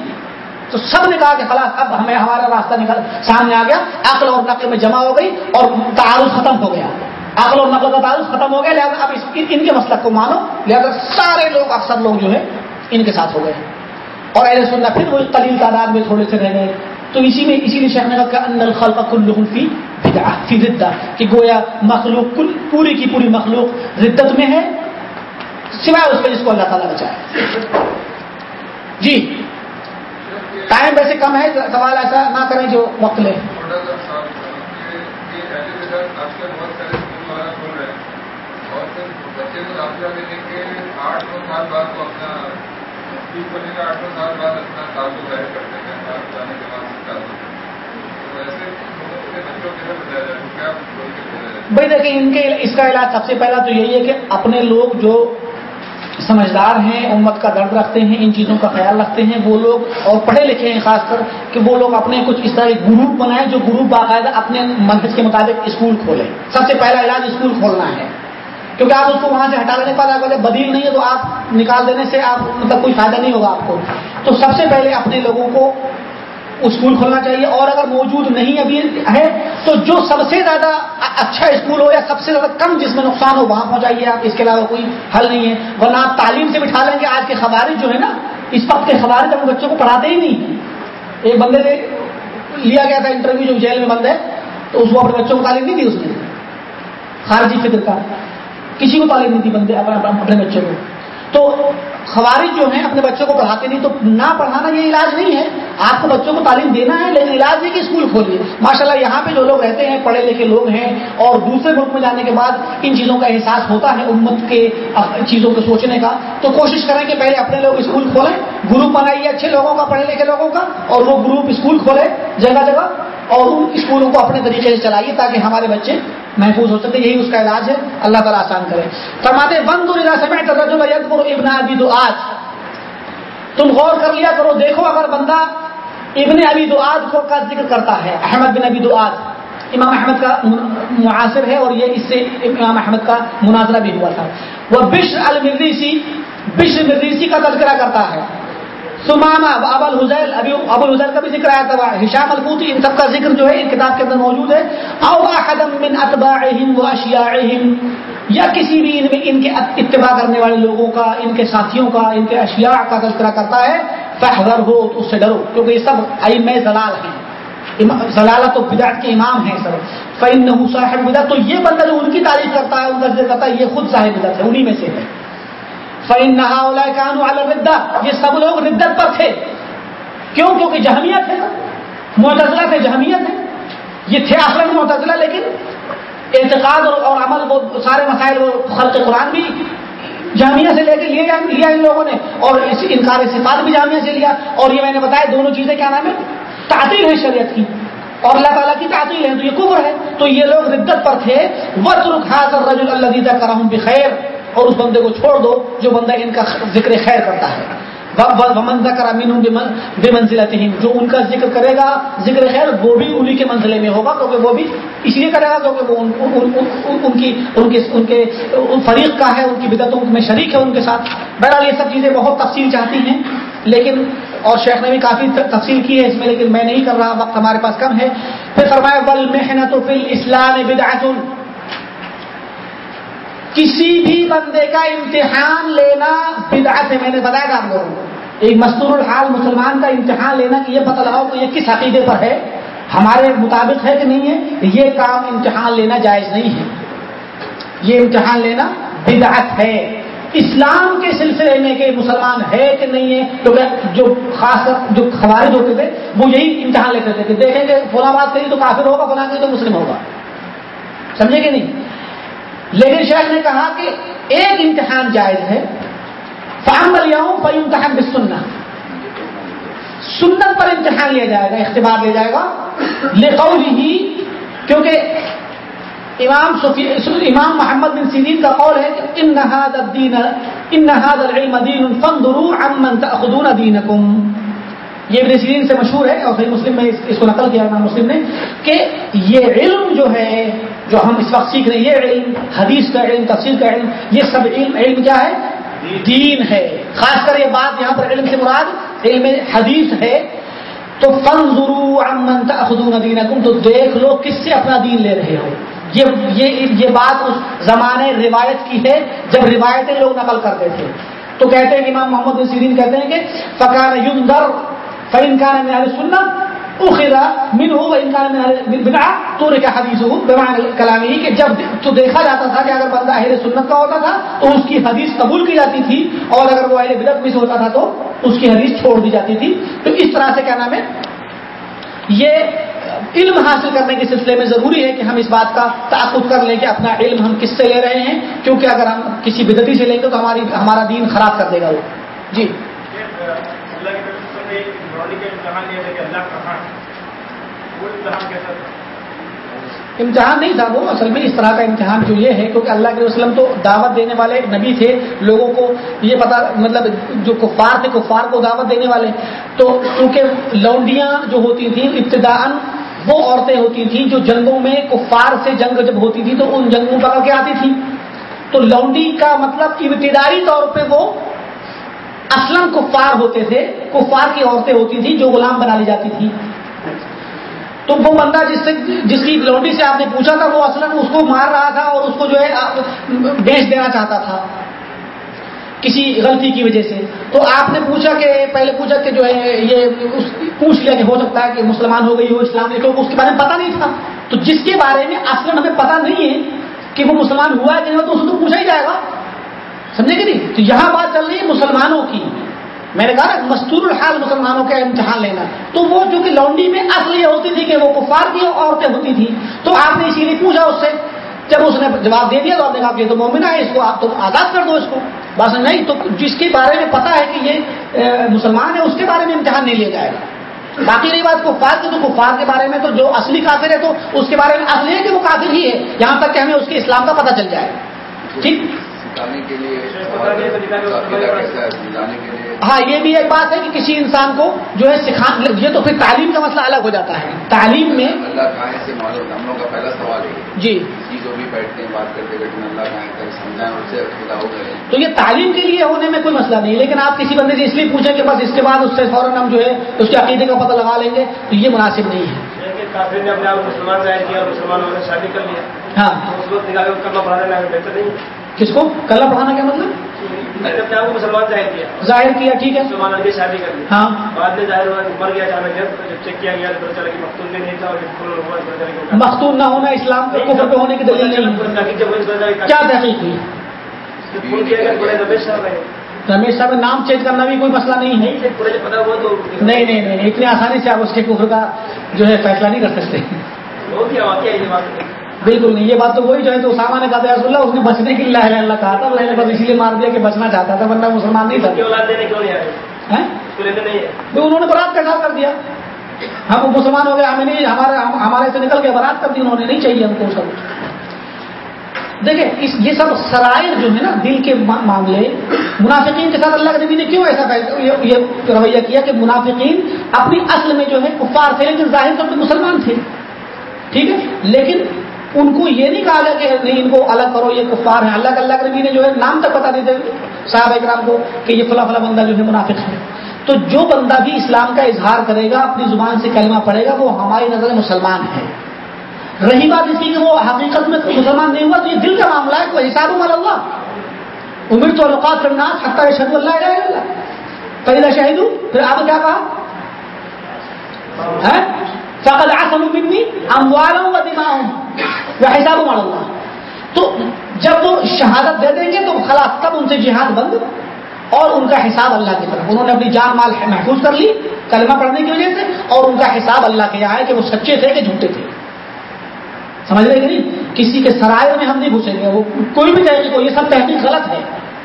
تو سب نے کہا کہ خلاص اب ہمیں ہمارا راستہ نکل، سامنے آ گیا، عقل اور نقل میں جمع ہو گئی اور تعارف ختم ہو گیا۔ عقل اور نقل کا تعارف ختم ہو گیا، لہٰذا اب اس، ان کے مسلک کو مانو۔ لہٰذا سارے لوگ، اکثر لوگ جو ہے ان کے ساتھ ہو گئے۔ اور ایسے سننا پھر وہ قلیل تعداد میں تھوڑے سے رہ گئے۔ تو اسی میں اسی لیے شیخ نے کہا ان الخلق کلهم فی بدعہ، فی ردہ کہ گویا مخلوق کل پوری کی پوری مخلوق ردت میں ہے، سوائے اس کے جس کو اللہ تعالیٰ بچائے جی۔ ٹائم ویسے کم ہے، سوال ایسا نہ کریں جو وقت لے۔ آٹھ سو سال بعد تو اپنا بنے کا آٹھ سو سال بعد اپنا تعلق ظاہر کرتے ہیں۔ بھائی دیکھیں، ان کے اس کا علاج سب سے پہلا تو یہی ہے کہ اپنے لوگ جو سمجھدار ہیں، امت کا درد رکھتے ہیں، ان چیزوں کا خیال رکھتے ہیں، وہ لوگ اور پڑھے لکھے ہیں، خاص کر کہ وہ لوگ اپنے کچھ اس طرح گروپ بنائیں جو گروپ باقاعدہ اپنے منحص کے مطابق اسکول کھولیں۔ سب سے پہلا علاج اسکول کھولنا ہے۔ کیونکہ آپ اس کو وہاں سے ہٹا لینے پر اگر بدیل نہیں ہے تو آپ نکال دینے سے آپ مطلب کوئی فائدہ نہیں ہوگا آپ کو۔ تو سب سے پہلے اپنے لوگوں کو اسکول کھولنا چاہیے اور اگر موجود نہیں ابھی ہے، تو جو سب سے زیادہ اچھا اسکول ہو یا سب سے زیادہ کم جس میں نقصان ہو، وہاں پہنچائیے آپ۔ اس کے علاوہ کوئی حل نہیں ہے۔ ورنہ آپ تعلیم سے بٹھا لیں گے۔ آج کے خوارج جو ہے نا، اس وقت کے خوارج اپنے بچوں کو پڑھاتے ہی نہیں۔ ایک بندے سے لیا گیا تھا انٹرویو جو جیل میں بند ہے، تو اس کو اپنے بچوں کو تعلیم نہیں دی اس نے۔ خارجی فکر کا۔ کسی کو تعلیم نہیں دی بندے اپنے بچوں کو۔ تو خوارج جو ہیں، اپنے بچوں کو پڑھاتے نہیں، تو نہ پڑھانا یہ علاج نہیں ہے۔ آپ کو بچوں کو تعلیم دینا ہے، لیکن علاج ہے کہ اسکول کھولیے ماشاء اللہ یہاں پہ جو لوگ رہتے ہیں، پڑھے لکھے لوگ ہیں، اور دوسرے ملک میں جانے کے بعد ان چیزوں کا احساس ہوتا ہے، امت کے چیزوں کو سوچنے کا۔ تو کوشش کریں کہ پہلے اپنے لوگ اسکول کھولیں۔ گروپ بنائیے اچھے لوگوں کا، پڑھے لکھے لوگوں کا، اور وہ گروپ اسکول کھولے، جگہ جگہ اور ان اسکولوں کو اپنے طریقے سے چلائیے تاکہ ہمارے بچے محفوظ ہو سکتے یہی اس کا علاج ہے۔ اللہ تعالیٰ آسان کرے۔ فرماتے بند ابن ابی دو آج تم غور کر لیا کرو، دیکھو اگر بندہ ابن ابی دو آج کو کا ذکر کرتا ہے، احمد بن ابی دو آج امام احمد کا معاصر ہے اور یہ اس سے امام احمد کا مناظرہ بھی ہوا تھا۔ وہ بشر المریسی بشر مریسی کا تذکرہ کرتا ہے۔ سماما ابل حزیل ابھی ابو الحزیل کا بھی ذکر آیا تھا ہشام الفوتی ان سب کا ذکر جو ہے کتاب کے اندر موجود ہے۔ او احدم من اتباعهم واشیاعهم یا کسی بھی ان میں ان کے اتباع کرنے والے لوگوں کا، ان کے ساتھیوں کا، ان کے اشیاء کا تذکرہ کرتا ہے فحذر ہو تو اس سے ڈرو، کیونکہ یہ سب ائمہ زلال ہیں۔ زلالت و بدعت کے امام ہیں سر فإنه صاحب بدعت تو یہ بندہ جو ان کی تعریف کرتا ہے، ان کا ذکر کرتا ہے، یہ خود صاحب بدعت ہے، انہی میں سے ہے۔ فن نہا کانو الردا یہ سب لوگ ردت پر تھے۔ کیوں؟ کیونکہ جہمیت ہے۔ معتزلہ سے جہمیت ہے۔ یہ تھے اصل معتزلہ، لیکن اعتقاد اور عمل وہ سارے مسائل وہ خلق قرآن بھی جامعہ سے لے کے لیا لیا ان لوگوں نے۔ اور اس انکار صفات بھی جامعہ سے لیا۔ اور یہ میں نے بتایا دونوں چیزیں کیا نام ہے؟ تعطیل ہے شریعت کی۔ اور اللہ تعالیٰ کی تعطیل ہے۔ تو یہ کبر ہے۔ تو یہ لوگ ردت پر تھے۔ وہ ترک حاصل رج اللہ کرا ہوں بخیر اور اس بندے کو چھوڑ دو، جو بندہ ان کا ذکر خیر کرتا ہے۔ کرا مین بے منزلہ جو ان کا ذکر کرے گا، ذکر خیر، وہ بھی انہی کے منزلے میں ہوگا، کیونکہ وہ بھی اس لیے کرے گا کیونکہ وہ ان کی ان کے ان کے فریق کا ہے، ان کی بدعتوں میں شریک ہے، ان کے ساتھ۔ بہرحال یہ سب چیزیں بہت تفصیل چاہتی ہیں، لیکن اور شیخ نے بھی کافی تفصیل کی ہے اس میں، لیکن میں نہیں کر رہا، وقت ہمارے پاس کم ہے۔ پھر فرمایا بل محنت فی اسلام بدعت کسی بھی بندے کا امتحان لینا بدعت ہے، میں نے بتایا تھا آپ لوگوں کو۔ ایک مستور الحال مسلمان کا امتحان لینا کہ یہ پتہ لگاؤ کہ یہ کس عقیدے پر ہے۔ ہمارے مطابق ہے کہ نہیں ہے؟ یہ کام امتحان لینا جائز نہیں ہے۔ یہ امتحان لینا بدعت ہے۔ اسلام کے سلسلے میں کہ مسلمان ہے کہ نہیں ہے کیونکہ جو خاص جو خوارج ہوتے تھے، وہ یہی امتحان لیتے تھے کہ دیکھیں گے فلاں بات کری تو کافر ہوگا، فلاں کری تو مسلم ہوگا۔ سمجھے کہ نہیں؟ لیکن شاید نے کہا کہ ایک امتحان جائز ہے فام بلیاؤں پر امتحان بھی سننا سنت پر امتحان لیا جائے گا، اختبار لیا جائے گا۔ لقول ہی کیونکہ امام امام محمد بن سیرین کا قول ہے کہ ان نہاد الدین ان نہاد العلم دین فانظروا عمن تاخذون دینکم یہ ابن سیرین سے مشہور ہے اور صحیح مسلم میں اس کو نقل کیا امام مسلم نے، کہ یہ علم جو ہے، جو ہم اس وقت سیکھ رہے ہیں، یہ علم، حدیث کا علم تفصیل کا علم، یہ سب علم علم کیا ہے؟ دین ہے۔ خاص کر یہ بات یہاں پر علم سے مراد علم حدیث ہے۔ تو فن ضرور امن تخدون تو دیکھ لو کس سے اپنا دین لے رہے ہو۔ یہ یہ یہ بات اس زمانے روایت کی ہے، جب روایتیں لوگ نقل کرتے تھے۔ تو کہتے ہیں امام محمد سیرین کہتے ہیں کہ فقار یوندر فعین کا سننا اخرا من ہو انکار بنا تو رکھا حدیث ہو کلامی کہ جب تو دیکھا جاتا تھا کہ اگر بندہ اہل سنت کا ہوتا تھا تو اس کی حدیث قبول کی جاتی تھی اور اگر وہ اہل بدت میں سے ہوتا تھا تو اس کی حدیث چھوڑ دی جاتی تھی تو اس طرح سے کیا نام ہے؟ یہ علم حاصل کرنے کے سلسلے میں ضروری ہے کہ ہم اس بات کا تعاقب کر لیں کہ اپنا علم ہم کس سے لے رہے ہیں کیونکہ اگر ہم کسی بدتی سے لیں گے تو ہماری ہمارا دین خراب کر دے گا وہ۔ جی۔ امتحان نہیں تھا وہ، اصل میں اس طرح کا امتحان جو یہ ہے، کیونکہ اللہ کے وسلم تو دعوت دینے والے نبی تھے، لوگوں کو یہ پتا مطلب جو کفار تھے، کفار کو دعوت دینے والے۔ تو کیونکہ لونڈیاں جو ہوتی تھیں ابتدا وہ عورتیں ہوتی تھیں جو جنگوں میں کفار سے جنگ جب ہوتی تھی، تو ان جنگوں پکڑ کے آتی تھی۔ تو لونڈی کا مطلب ابتدائی طور پہ وہ اسلم کفار ہوتے تھے، کفار کی عورتیں ہوتی تھیں جو غلام بنا لی جاتی تھی تو وہ بندہ جس سے جس کی لونڈی سے آپ نے پوچھا تھا، وہ اصل اس کو مار رہا تھا اور اس کو جو ہے بیچ دینا چاہتا تھا کسی غلطی کی وجہ سے۔ تو آپ نے پوچھا کہ پہلے پوچھا کہ جو ہے، یہ پوچھ لیا کہ ہو سکتا ہے کہ مسلمان ہو گئی ہو اسلام نے اس کے بارے میں پتا نہیں تھا۔ تو جس کے بارے میں اصل ہمیں پتا نہیں ہے کہ وہ مسلمان ہوا ہے کہ نہیں تو اس کو پوچھا ہی جائے گا۔ سمجھے کہ نہیں؟ تو یہاں بات چل رہی ہے مسلمانوں کی۔ میں نے کہا مستور الحال مسلمانوں کا امتحان لینا۔ تو وہ جو کہ لونڈی میں اصل یہ ہوتی تھی کہ وہ کفار کی عورتیں ہوتی تھی تو آپ نے اسی لیے پوچھا اس سے۔ جب اس نے جواب دے دیا تو آپ نے کہا کہ تو مومنہ ہے اس کو آپ تو آزاد کر دو اس کو۔ بس نہیں، تو جس کے بارے میں پتا ہے کہ یہ مسلمان ہے اس کے بارے میں امتحان نہیں لیا جائے گا۔ باقی رہی بات کفار کی، تو کفار کے بارے میں تو جو اصلی کافر ہے تو اس کے بارے میں اصلی ہے کہ وہ کافر ہی ہے۔ یہاں تک کہ ہمیں اس کے اسلام کا پتہ چل جائے۔ ٹھیک؟ کے لیے ہاں یہ بھی ایک بات ہے کہ کسی انسان کو جو ہے سکھا یہ تو پھر تعلیم کا مسئلہ الگ ہو جاتا ہے۔ تعلیم میں اللہ کہاں سے معلوم ہم لوگ کا پہلا سوال ہے۔ جی۔ کسی کو بھی بیٹھتے ہیں بات کرتے بیٹھے اللہ کہاں تک سمجھائیں اس سے خدا ہو گئے تو یہ تعلیم کے لیے ہونے میں کوئی مسئلہ نہیں لیکن آپ کسی بندے سے اس لیے پوچھیں کہ بس اس کے بعد اس سے فوراً ہم جو ہے اس کے عقیدے کا پتہ لگا لیں گے تو یہ مناسب نہیں ہے۔ کافر نے اپنے آپ مسلمان ظاہر کیا اور مسلمانوں نے شادی کر لیا ہاں۔ اس وقت کرنا بہتر نہیں۔ کس کو؟ کلہ پڑھانا کیا مطلب؟ میں ظاہر کیا۔ ظاہر کیا ٹھیک ہے۔ شادی کر لی۔ ہاں۔ بعد میں ظاہر ہوا مر گیا جب چیک کیا گیا تو چلا کہ مختون بھی نہیں تھا اور مختون نہ ہونا اسلام کے کفر پہ ہونے کی دلیل نہیں۔ کیا تحقیق ہوئی؟ رمیش صاحب نام چینج کرنا بھی کوئی مسئلہ نہیں ہے۔ نہیں نہیں نہیں اتنی آسانی سے آپ اس کے کفر کا جو ہے فیصلہ نہیں کر سکتے۔ بالکل نہیں یہ بات تو وہی جو ہے تو اسامہ نے کہا تھا رسول اللہ اس نے بچنے کے لیے اللہ کہا تھا اللہ نے بس اسی لیے مار دیا کہ بچنا چاہتا تھا ورنہ مسلمان نہیں تھا۔ تو انہوں نے برات کا اظہار کر دیا۔ ہم مسلمان ہو گئے ہمیں نہیں ہمارے ہم- ہمارے سے نکل کے برات کر دی انہوں نے نہیں چاہیے ہم کو سب۔ دیکھیں اس یہ سب سرائر جو ہے نا دل کے معاملے منافقین کے ساتھ اللہ کے نبی نے کیوں ایسا یہ رویہ کیا کہ منافقین اپنی اصل میں جو ہے کفار تھے لیکن ظاہر طور پہ مسلمان تھے۔ ٹھیک ہے؟ لیکن ان کو یہ نہیں کہا گیا کہ نہیں ان کو الگ کرو، یہ کفار ہیں، اللہ اللہ کے نبی نے جو ہے نام تک بتا دیتے صاحب اکرام کو کہ یہ فلاں فلاں بندہ جو ہے منافق ہے۔ تو جو بندہ بھی اسلام کا اظہار کرے گا، اپنی زبان سے کلمہ پڑھے گا، وہ ہماری نظر مسلمان ہے۔ رہی بات اس کی کہ وہ حقیقت میں مسلمان نہیں ہوا، تو یہ دل کا معاملہ ہے کوئی حساب مال اللہ۔ عمر تو القات کرنا حتیٰ شہد اللہ الہ اللہ۔ پہلا شہید پھر آپ نے کیا کہا؟ ہاں؟ فقد عصموا مني اموالهم ودماءهم وحسابهم على الله تو جب وہ شہادت دے دیں گے تو خلاص تب ان سے جہاد بند۔ اور ان کا حساب اللہ کی طرف۔ انہوں نے اپنی جان مال محفوظ کر لی کلمہ پڑھنے کی وجہ سے، اور ان کا حساب اللہ کے یہاں ہے کہ وہ سچے تھے کہ جھوٹے تھے۔ سمجھ رہے کہ نہیں؟ کسی کے سرائے میں ہم نہیں گھسیں گے۔ وہ کوئی بھی تحقیق ہو، یہ سب تحقیق غلط ہے،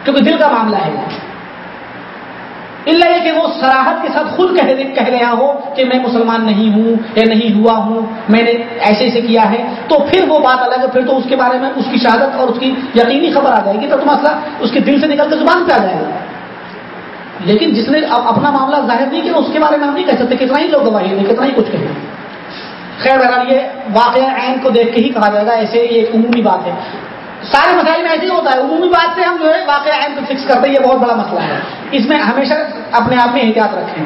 کیونکہ دل کا معاملہ ہے۔ وہ اللہ یہ کہ وہ سراہد کے ساتھ خود کہہ کہہ رہا ہو کہ میں مسلمان نہیں ہوں یا نہیں ہوا ہوں، میں نے ایسے ایسے کیا ہے، تو پھر وہ بات الگ ہے، پھر تو اس کے بارے میں اس کی شہادت اور اس کی یقینی خبر آ جائے گی تو تو مسئلہ اس کے دل سے نکل کے زبان پہ آ جائے گا۔ لیکن جس نے اپنا معاملہ ظاہر نہیں کیا، اس کے بارے میں ہم نہیں کہہ سکتے کتنا ہی لوگ گواہی دیں، کتنا ہی کچھ کہیں۔ خیر بہرحال یہ واقعہ عین کو دیکھ کے ہی کہا جائے گا، ایسے یہ ایک عمومی بات ہے۔ سارے مسائل میں ایسے ہی ہوتا ہے۔ عمومی بات سے ہم جو ہے واقعہ اہم کو فکس کرتے ہیں، یہ بہت بڑا مسئلہ ہے۔ اس میں ہمیشہ اپنے آپ میں احتیاط رکھیں۔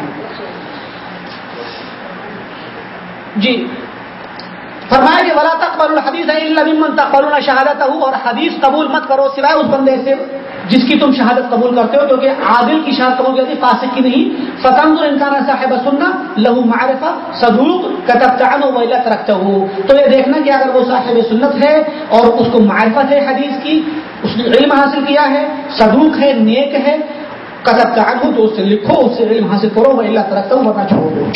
جی۔ فرمایا کہ ولا تقبل الحدیث اللہ تقبل شہادت ہو اور حدیث قبول مت کرو، سوائے اس بندے سے۔ جس کی تم شہادت قبول کرتے ہو کیونکہ عادل کی شہادت قبول کرتی، فاسق کی نہیں۔ فتنگ انسان صاحب سننا لہو معرفہ، صدوق کتب و ویلت رکھتے ہو تو یہ دیکھنا کہ اگر وہ صاحب سنت ہے اور اس کو معرفت ہے حدیث کی، اس نے علم حاصل کیا ہے، صدوق ہے، نیک ہے کتب تعن ہو تو اس سے لکھو، اس سے علم حاصل کرو وہ اللہ رکھتا ہوں ورنہ چھوڑ دو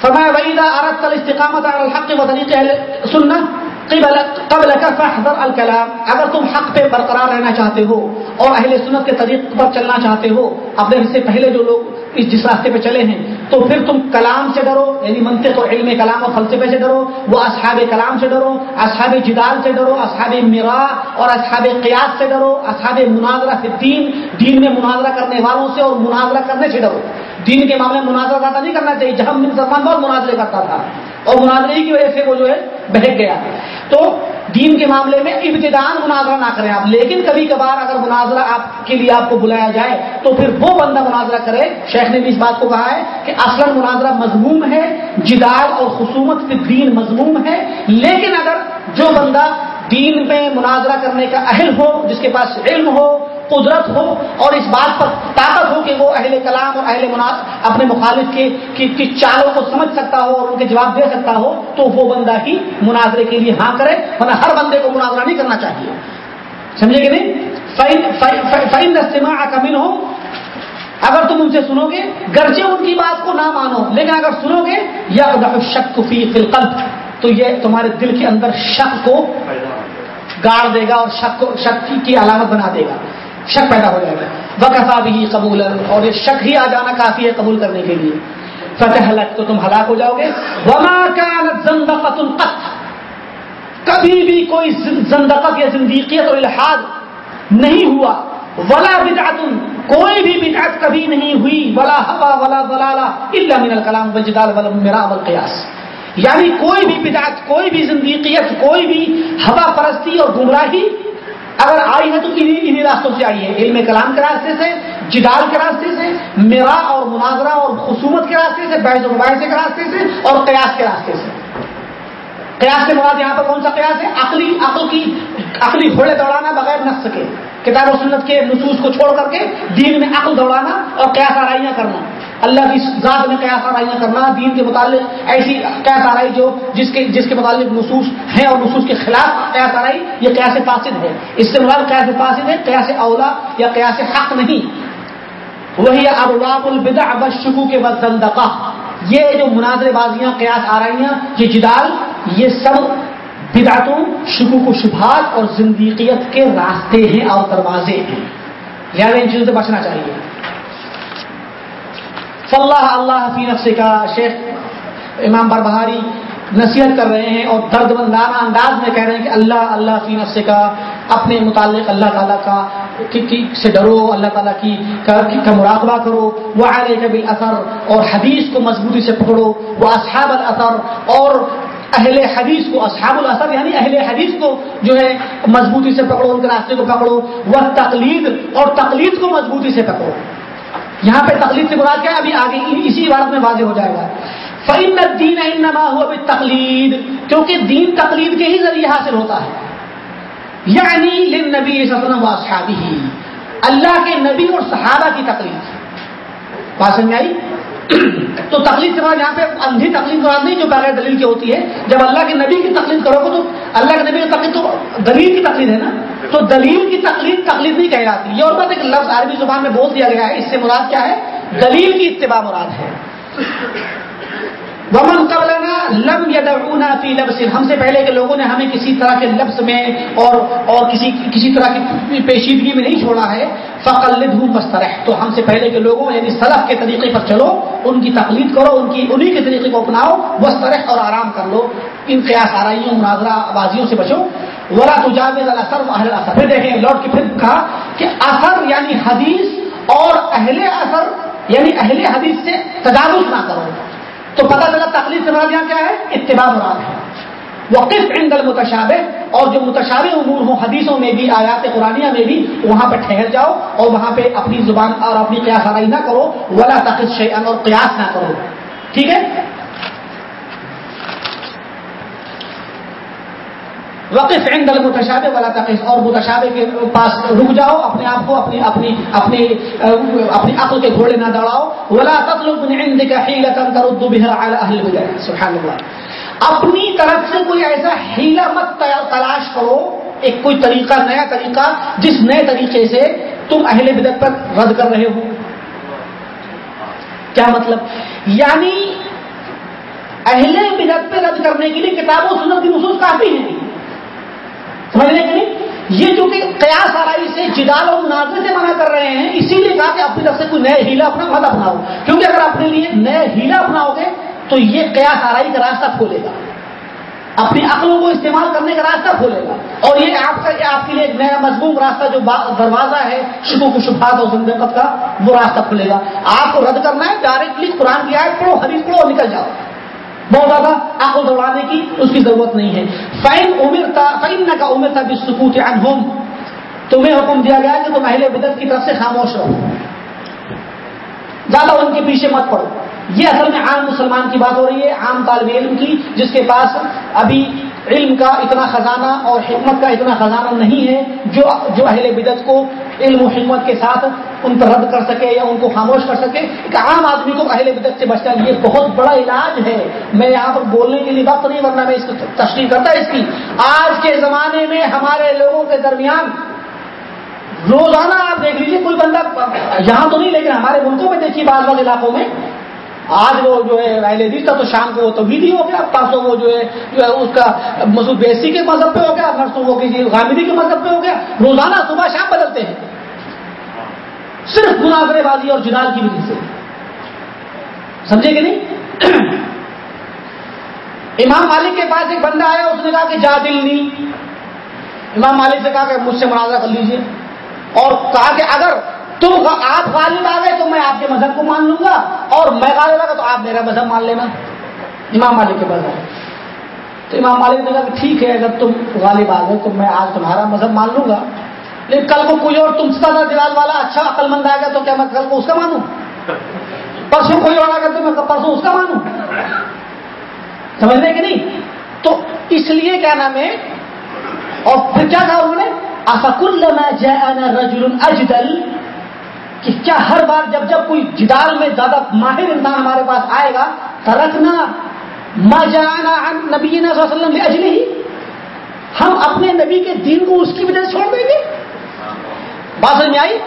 فرمایا وَإِذَا أَرَدْتَ الْإِسْتِقَامَةَ عَلَى الْحَقِّ وَطَرِيقِ أَهْلِ قبل کا فحضر الکلام. اگر تم حق پہ برقرار رہنا چاہتے ہو اور اہل سنت کے طریق پر چلنا چاہتے ہو، اپنے سے پہلے جو لوگ اس جس راستے پہ چلے ہیں، تو پھر تم کلام سے ڈرو یعنی منطق و علم کلام اور فلسفے سے ڈرو، وہ اصحاب کلام سے ڈرو، اصحاب جدال سے ڈرو، اصحاب میرا اور اصحاب قیاس سے ڈرو، اصحاب مناظرہ سے دین دین میں مناظرہ کرنے والوں سے اور مناظرہ کرنے سے ڈرو۔ دین کے معاملے میں مناظرہ زیادہ نہیں کرنا چاہیے جہاں مسلمان بہت مناظرے کرتا تھا۔ اور مناظرے کی وجہ سے وہ جو ہے، بہک گیا۔ تو دین کے معاملے میں ابتدان مناظرہ نہ کریں آپ۔ لیکن کبھی کبھار اگر مناظرہ آپ کے لیے آپ کو بلایا جائے، تو پھر وہ بندہ مناظرہ کرے۔ شیخ نے بھی اس بات کو کہا ہے کہ اصل مناظرہ مضموم ہے، جدال اور خصومت کے دین مضموم ہے۔ لیکن اگر جو بندہ دین میں مناظرہ کرنے کا اہل ہو، جس کے پاس علم ہو، قدرت ہو، اور اس بات پر طاقت ہو کہ وہ اہل کلام اور اہل اپنے مخالف کے کی چالوں کو سمجھ سکتا ہو اور ان کے جواب دے سکتا ہو، تو وہ بندہ ہی مناظرے کے لیے ہاں کرے، ورنہ ہر بندے کو مناظرہ نہیں کرنا چاہیے۔ سمجھے کہ نہیں؟ فائن دستما کمن ہو اگر تم ان سے سنو گے گرچہ ان کی بات کو نہ مانو، لیکن اگر سنو گے یا شک فی القلب، تو یہ تمہارے دل کے اندر شک کو گاڑ دے گا اور شک شک کی علامت بنا دے گا۔ شک پیدا ہو جائے گا۔ وقفا بھی قبول اور یہ شک ہی آ جانا کافی ہے قبول کرنے کے لیے۔ فتح حلق تو تم ہلاک ہو جاؤ گے۔ وما كانت قط۔ کبھی بھی کوئی زندقت یا زندیقیت اور الحاد نہیں ہوا۔ ولا بدعت، کوئی بھی بدعت کبھی نہیں ہوئی۔ ولا ہوا ولا ضلالہ الا من الکلام والجدال والمرا والقیاس۔ یعنی کوئی بھی بدعت، کوئی بھی زندیقیت کوئی بھی ہوا پرستی اور گمراہی اگر آئی ہے تو انہیں راستوں سے آئی ہے۔ علم کلام کے راستے سے، جدال کے راستے سے، میرا اور مناظرہ اور خصومت کے راستے سے بیض و مباحثے کے راستے سے اور قیاس کے راستے سے۔ قیاس کے مراد یہاں پر کون سا قیاس ہے؟ عقلی، عقل کی، عقلی گھوڑے دوڑانا بغیر نفس کے، کتاب و سنت کے نصوص کو چھوڑ کر کے دین میں عقل دوڑانا اور قیاس آرائیاں کرنا۔ اللہ کی ذات میں قیاس آرائیاں کرنا، دین کے متعلق ایسی قیاس آرائی جو جس کے جس کے متعلق نصوص ہیں اور نصوص کے خلاف قیاس آرائی یہ قیاس فاسد ہے۔ اس سے مراد قیاس فاسد ہے قیاس اولا یا قیاس حق نہیں۔ وہی ابواب البدع بشکو کے بزندقہ یہ جو مناظر بازیاں، قیاس آرائیاں، یہ جدال، یہ سب بدعتوں شکو کو شبہات اور زندیقیت کے راستے ہیں اور دروازے ہیں۔ لہٰذا ان چیزوں سے بچنا چاہیے۔ فلاح اللہ فی نفس کا شیخ امام بربہاری نصیحت کر رہے ہیں اور درد مندانہ انداز میں کہہ رہے ہیں کہ اللہ اللہ فی نفس کا اپنے متعلق اللہ تعالیٰ کا سے ڈرو، اللہ تعالیٰ کی، کا مراقبہ کرو۔ وہ آئے کبھی اثر اور حدیث کو مضبوطی سے پکڑو۔ وہ اصحاب الاثر، اور اہل حدیث کو، اصحاب الاثر یعنی اہل حدیث کو جو ہے مضبوطی سے پکڑو، ان کے راستے کو پکڑو۔ وہ تقلید اور تقلید کو مضبوطی سے پکڑو۔ یہاں پہ تقلید سے مراد کیا ہے؟ ابھی آگے اسی عبارت میں واضح ہو جائے گا۔ فعم دین انما ہوا ابھی تقلید کیونکہ دین تقلید کے ہی ذریعے حاصل ہوتا ہے۔ یعنی نبی صحابی اللہ کے نبی اور صحابہ کی تقلید۔ بات سمجھ آئی؟ تو تقلید کے بعد یہاں پہ اندھی تقلید مراد نہیں جو بغیر دلیل کی ہوتی ہے، جب اللہ کے نبی کی تقلید کرو گے تو اللہ کے نبی کی تقلید تو دلیل کی تقلید ہے نا؟ تو دلیل کی تقلید تقلید نہیں کہہ جاتی۔ یہ اور بات ایک لفظ عربی زبان میں بول دیا گیا ہے، اس سے مراد کیا ہے؟ دلیل کی اتباع مراد ہے۔ ومن قبلنا لم يدعونا فی لبس۔ ہم سے پہلے کے لوگوں نے ہمیں کسی طرح کے لفظ میں اور اور کسی کسی طرح کی پیشیدگی میں نہیں چھوڑا ہے۔ فقلد ہوں مسترح تو ہم سے پہلے کے لوگوں یعنی سلف کے طریقے پر چلو، ان کی تقلید کرو، ان کی، انہی کے طریقے کو اپناؤ مسترح اور آرام کر لو۔ ان قیاس آرائیوں، مناظرہ بازیوں سے بچو۔ ورا تجاوز اثر اہل اثر پھر دیکھیں، لوٹ کے پھر کہا کہ اثر یعنی حدیث اور اہل اثر یعنی اہل حدیث سے تجاوز نہ کرو۔ تو پتہ چلا تقلید سے مراد یہاں کیا ہے؟ اتباع مراد ہے۔ وقف عند المتشابہ اور جو متشابہ امور ہوں، حدیثوں میں بھی، آیات قرآنیہ میں بھی، وہاں پہ ٹھہر جاؤ اور وہاں پہ اپنی زبان اور اپنی قیاس آرائی نہ کرو، ولا تقص شیئن اور قیاس نہ کرو۔ ٹھیک ہے؟ وقف عند المتشابہ والا تقیس اور متشابہ کے پاس رک جاؤ، اپنے آپ کو، اپنی اپنی اپنی اپنی عقل کے گھوڑے نہ دوڑاؤ۔ ولا تطلب من عندك حيله ترد بها على اهل البدع سبحان اللہ۔ اپنی طرف سے کوئی ایسا ہیلا مت تلاش کرو، ایک کوئی طریقہ، نیا طریقہ، جس نئے طریقے سے تم اہل بدت پر رد کر رہے ہو۔ کیا مطلب؟ یعنی اہل بدت پہ رد کرنے کے لیے کتاب و سنت کی نصوص کافی ہیں۔ سمجھنے کے لیے یہ جو کہ قیاس آرائی سے جدال اور مناظر سے منع کر رہے ہیں، اسی لیے کہا کہ اپنی طرف سے کوئی نئے ہیلا اپنا مت اپناؤ۔ کیونکہ اگر اپنے لیے نئے ہیلا اپناؤ گے تو یہ قیاس آرائی کا راستہ کھولے گا۔ اپنی عقلوں کو استعمال کرنے کا راستہ کھولے گا۔ اور یہ آپ کا آپ کے لیے ایک نیا مضمون راستہ جو دروازہ ہے شبو کو شبہات اور زندگت کا، وہ راستہ کھلے گا۔ آپ کو رد کرنا ہے ڈائریکٹلی قرآن کی آئے پڑھو، حدیث پڑھو اور نکل جاؤ۔ بہت زیادہ آنکھوں دوڑانے کی اس کی ضرورت نہیں ہے۔ فائن عمر تھا فائن کا عمر تھا بسکوت ہوم تمہیں حکم دیا گیا کہ تم اہل بدت کی طرف سے خاموش رہو۔ زیادہ ان کے پیچھے مت پڑو۔ یہ اصل میں عام مسلمان کی بات ہو رہی ہے، عام طالب علم کی، جس کے پاس ابھی علم کا اتنا خزانہ اور حکمت کا اتنا خزانہ نہیں ہے جو جو اہل بدت کو علم و حکمت کے ساتھ ان پر رد کر سکے یا ان کو خاموش کر سکے۔ ایک عام آدمی کو اہل بدت سے بچنا یہ بہت بڑا علاج ہے۔ میں یہاں پر بولنے کے لیے وقت نہیں، ورنہ میں اس کو تشریح کرتا اس کی۔ آج کے زمانے میں ہمارے لوگوں کے درمیان روزانہ آپ دیکھ لیجیے کوئی بندہ یہاں تو نہیں لیکن ہمارے ملکوں میں دیکھیے، بعض بعض علاقوں میں آج وہ جو ہے اہل حدیث تھا تو شام کو وہ توحیدی ہو گیا، پرسوں وہ جو ہے جو ہے اس کا مسود بیسی کے مذہب پہ ہو گیا، پرسوں وہ کسی غامدی کے مذہب پہ ہو گیا۔ روزانہ صبح شام بدلتے ہیں۔ صرف مناظرے بازی اور جنال کی وجہ سے۔ سمجھے کہ نہیں؟ امام مالک کے پاس ایک بندہ آیا، اس نے کہا کہ جا دل نہیں۔ امام مالک سے کہا کہ مجھ سے مناظرہ کر لیجیے۔ اور کہا کہ اگر تم آپ غالب آ گئے تو میں آپ کے مذہب کو مان لوں گا اور میں غالب آ گا تو آپ میرا مذہب مان لینا۔ امام مالک کے پاس تو امام مالک نے کہا کہ ٹھیک ہے، اگر تم غالب آ گئے تو میں آج تمہارا مذہب مان لوں گا۔ لیکن کل کو کوئی اور تم سے دلال والا اچھا عقل مند آئے گا تو کیا میں کل کو اس کا مانوں؟ پرسوں کوئی اور آ گیا تو میں پرسوں اس کا مانوں؟ سمجھنے کہ نہیں؟ تو اس لیے کیا نام ہے؟ اور پھر کیا کہا انہوں نے؟ افکل میں رجل اجدل کہ کیا ہر بار جب جب کوئی جدال میں زیادہ ماہر انسان ہمارے پاس آئے گا، ترکنا ما جانا نبی وسلم اجلی ہی۔ ہم اپنے نبی کے دین کو اس کی وجہ سے چھوڑ دیں گے۔ بات میں آئی؟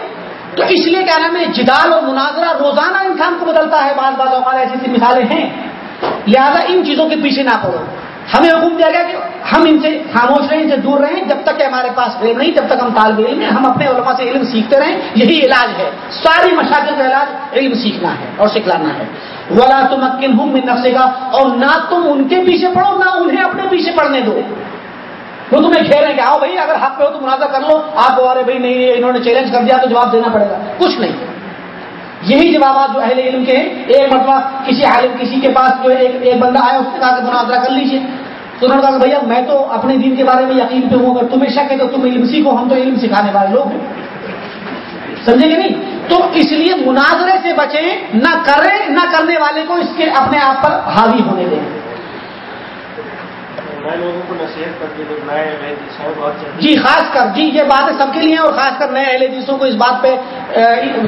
تو اس لیے کیا نام ہے جدال اور مناظرہ روزانہ انسان کو بدلتا ہے، بعض بعض اوقات ایسی ایسی مثالیں ہیں۔ لہذا ان چیزوں کے پیچھے نہ پڑو۔ ہمیں حکم دیا گیا کہ ہم ان سے خاموش رہیں، ان سے دور رہیں، جب تک کہ ہمارے پاس علم نہیں، جب تک ہم طالب علم ہیں ہم اپنے علماء سے علم سیکھتے رہیں، یہی علاج ہے۔ ساری مشاکل کا علاج علم سیکھنا ہے اور سکھلانا ہے۔ ولا تم اکن ہوں نفسے کا اور نہ تم ان کے پیچھے پڑھو نہ انہیں اپنے پیچھے پڑھنے دو۔ وہ تمہیں کھیل رہے کہ آؤ بھائی، اگر حق پہ ہو تو منازع کر لو۔ آپ کو بھائی نہیں، انہوں نے چیلنج کر دیا تو جواب دینا پڑے گا۔ کچھ نہیں۔ یہی جوابات جو اہل علم کے ہیں۔ ایک مرتبہ کسی عالم کسی کے پاس جو ایک ایک بندہ آیا، اس نے کہا کہ مناظرہ کر لیجیے تو انہوں نے کہا کہ بھیا، میں تو اپنے دین کے بارے میں یقین پہ ہوں۔ اگر تمہیں شک ہے تو تم علم سیکھو، ہم تو علم سکھانے والے لوگ ہیں۔ سمجھے گے نہیں؟ تو اس لیے مناظرے سے بچیں، نہ کریں، نہ کرنے والے کو اس کے اپنے آپ پر حاوی ہونے دیں۔ جی خاص کر جی یہ بات ہے سب کے لیے اور خاص کر نئے اہل حدیثوں کو اس بات پہ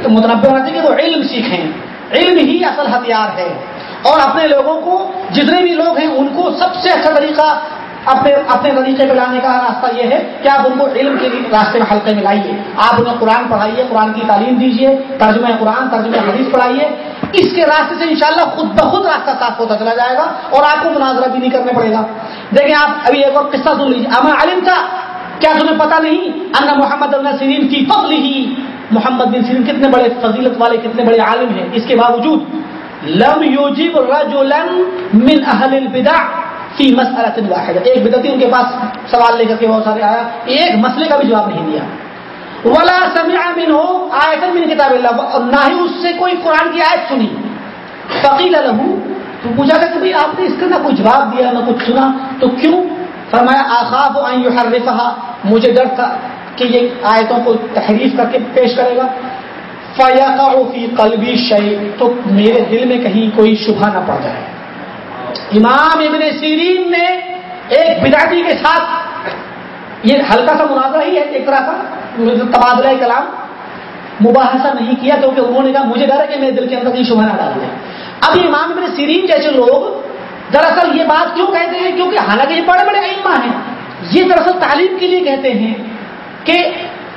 متنوع ہونا چاہیے کہ وہ علم سیکھیں۔ علم ہی اصل ہتھیار ہے۔ اور اپنے لوگوں کو، جتنے بھی لوگ ہیں، ان کو سب سے اچھا طریقہ اپنے اپنے طریقے پہ لانے کا راستہ یہ ہے کہ آپ ان کو علم کے راستے میں حلقے میں لائیے۔ آپ انہیں قرآن پڑھائیے، قرآن کی تعلیم دیجیے، ترجمہ قرآن، ترجمہ حدیث پڑھائیے۔ اس کے راستے سے انشاءاللہ خود بخود راستہ صاف ہوتا چلا جائے گا اور آپ کو مناظرہ بھی نہیں کرنے پڑے گا۔ دیکھیں آپ ابھی ایک اور قصہ سن لیجیے اما علم تھا کیا تمہیں پتا نہیں؟ ان محمد اللہ سرین کی فضل ہی محمد بن سرین کتنے بڑے فضیلت والے، کتنے بڑے عالم ہیں۔ اس کے باوجود لم یوجب رجلا من اہل البدع۔ فی مسئلہ واحدہ۔ ایک بدعتی ان کے پاس سوال لے کر کے بہت سارے آیا، ایک مسئلے کا بھی جواب نہیں دیا۔ ولا سمع منه آیت من کتاب اللہ، اور نہ ہی اس سے کوئی قرآن کی آیت سنی۔ فقیل له، تو پوچھا کہ کبھی آپ نے اس کا نہ کوئی جواب دیا، نہ کچھ سنا؟ تو کیوں؟ فرمایا، آخاف ان مجھے ڈر تھا کہ یہ آیتوں کو تحریف کر کے پیش کرے گا۔ فیاقع فی قلبی شیء تو میرے دل میں کہیں کوئی شبہ نہ پڑ جائے۔ امام ابن سیرین نے ایک بدعتی کے ساتھ یہ ہلکا سا مناظرہ ہی ہے، ایک طرح کا تبادلہ کلام مباحثہ نہیں کیا، کیونکہ انہوں نے کہا، مجھے ڈر ہے کہ میرے دل کے اندر شبہ نہ ڈال دیں۔ اب امام ابن سیرین جیسے لوگ دراصل یہ بات کیوں کہتے ہیں؟ کیونکہ حالانکہ یہ بڑے بڑے ائمہ ہیں۔ یہ دراصل تعلیم کے لیے کہتے ہیں کہ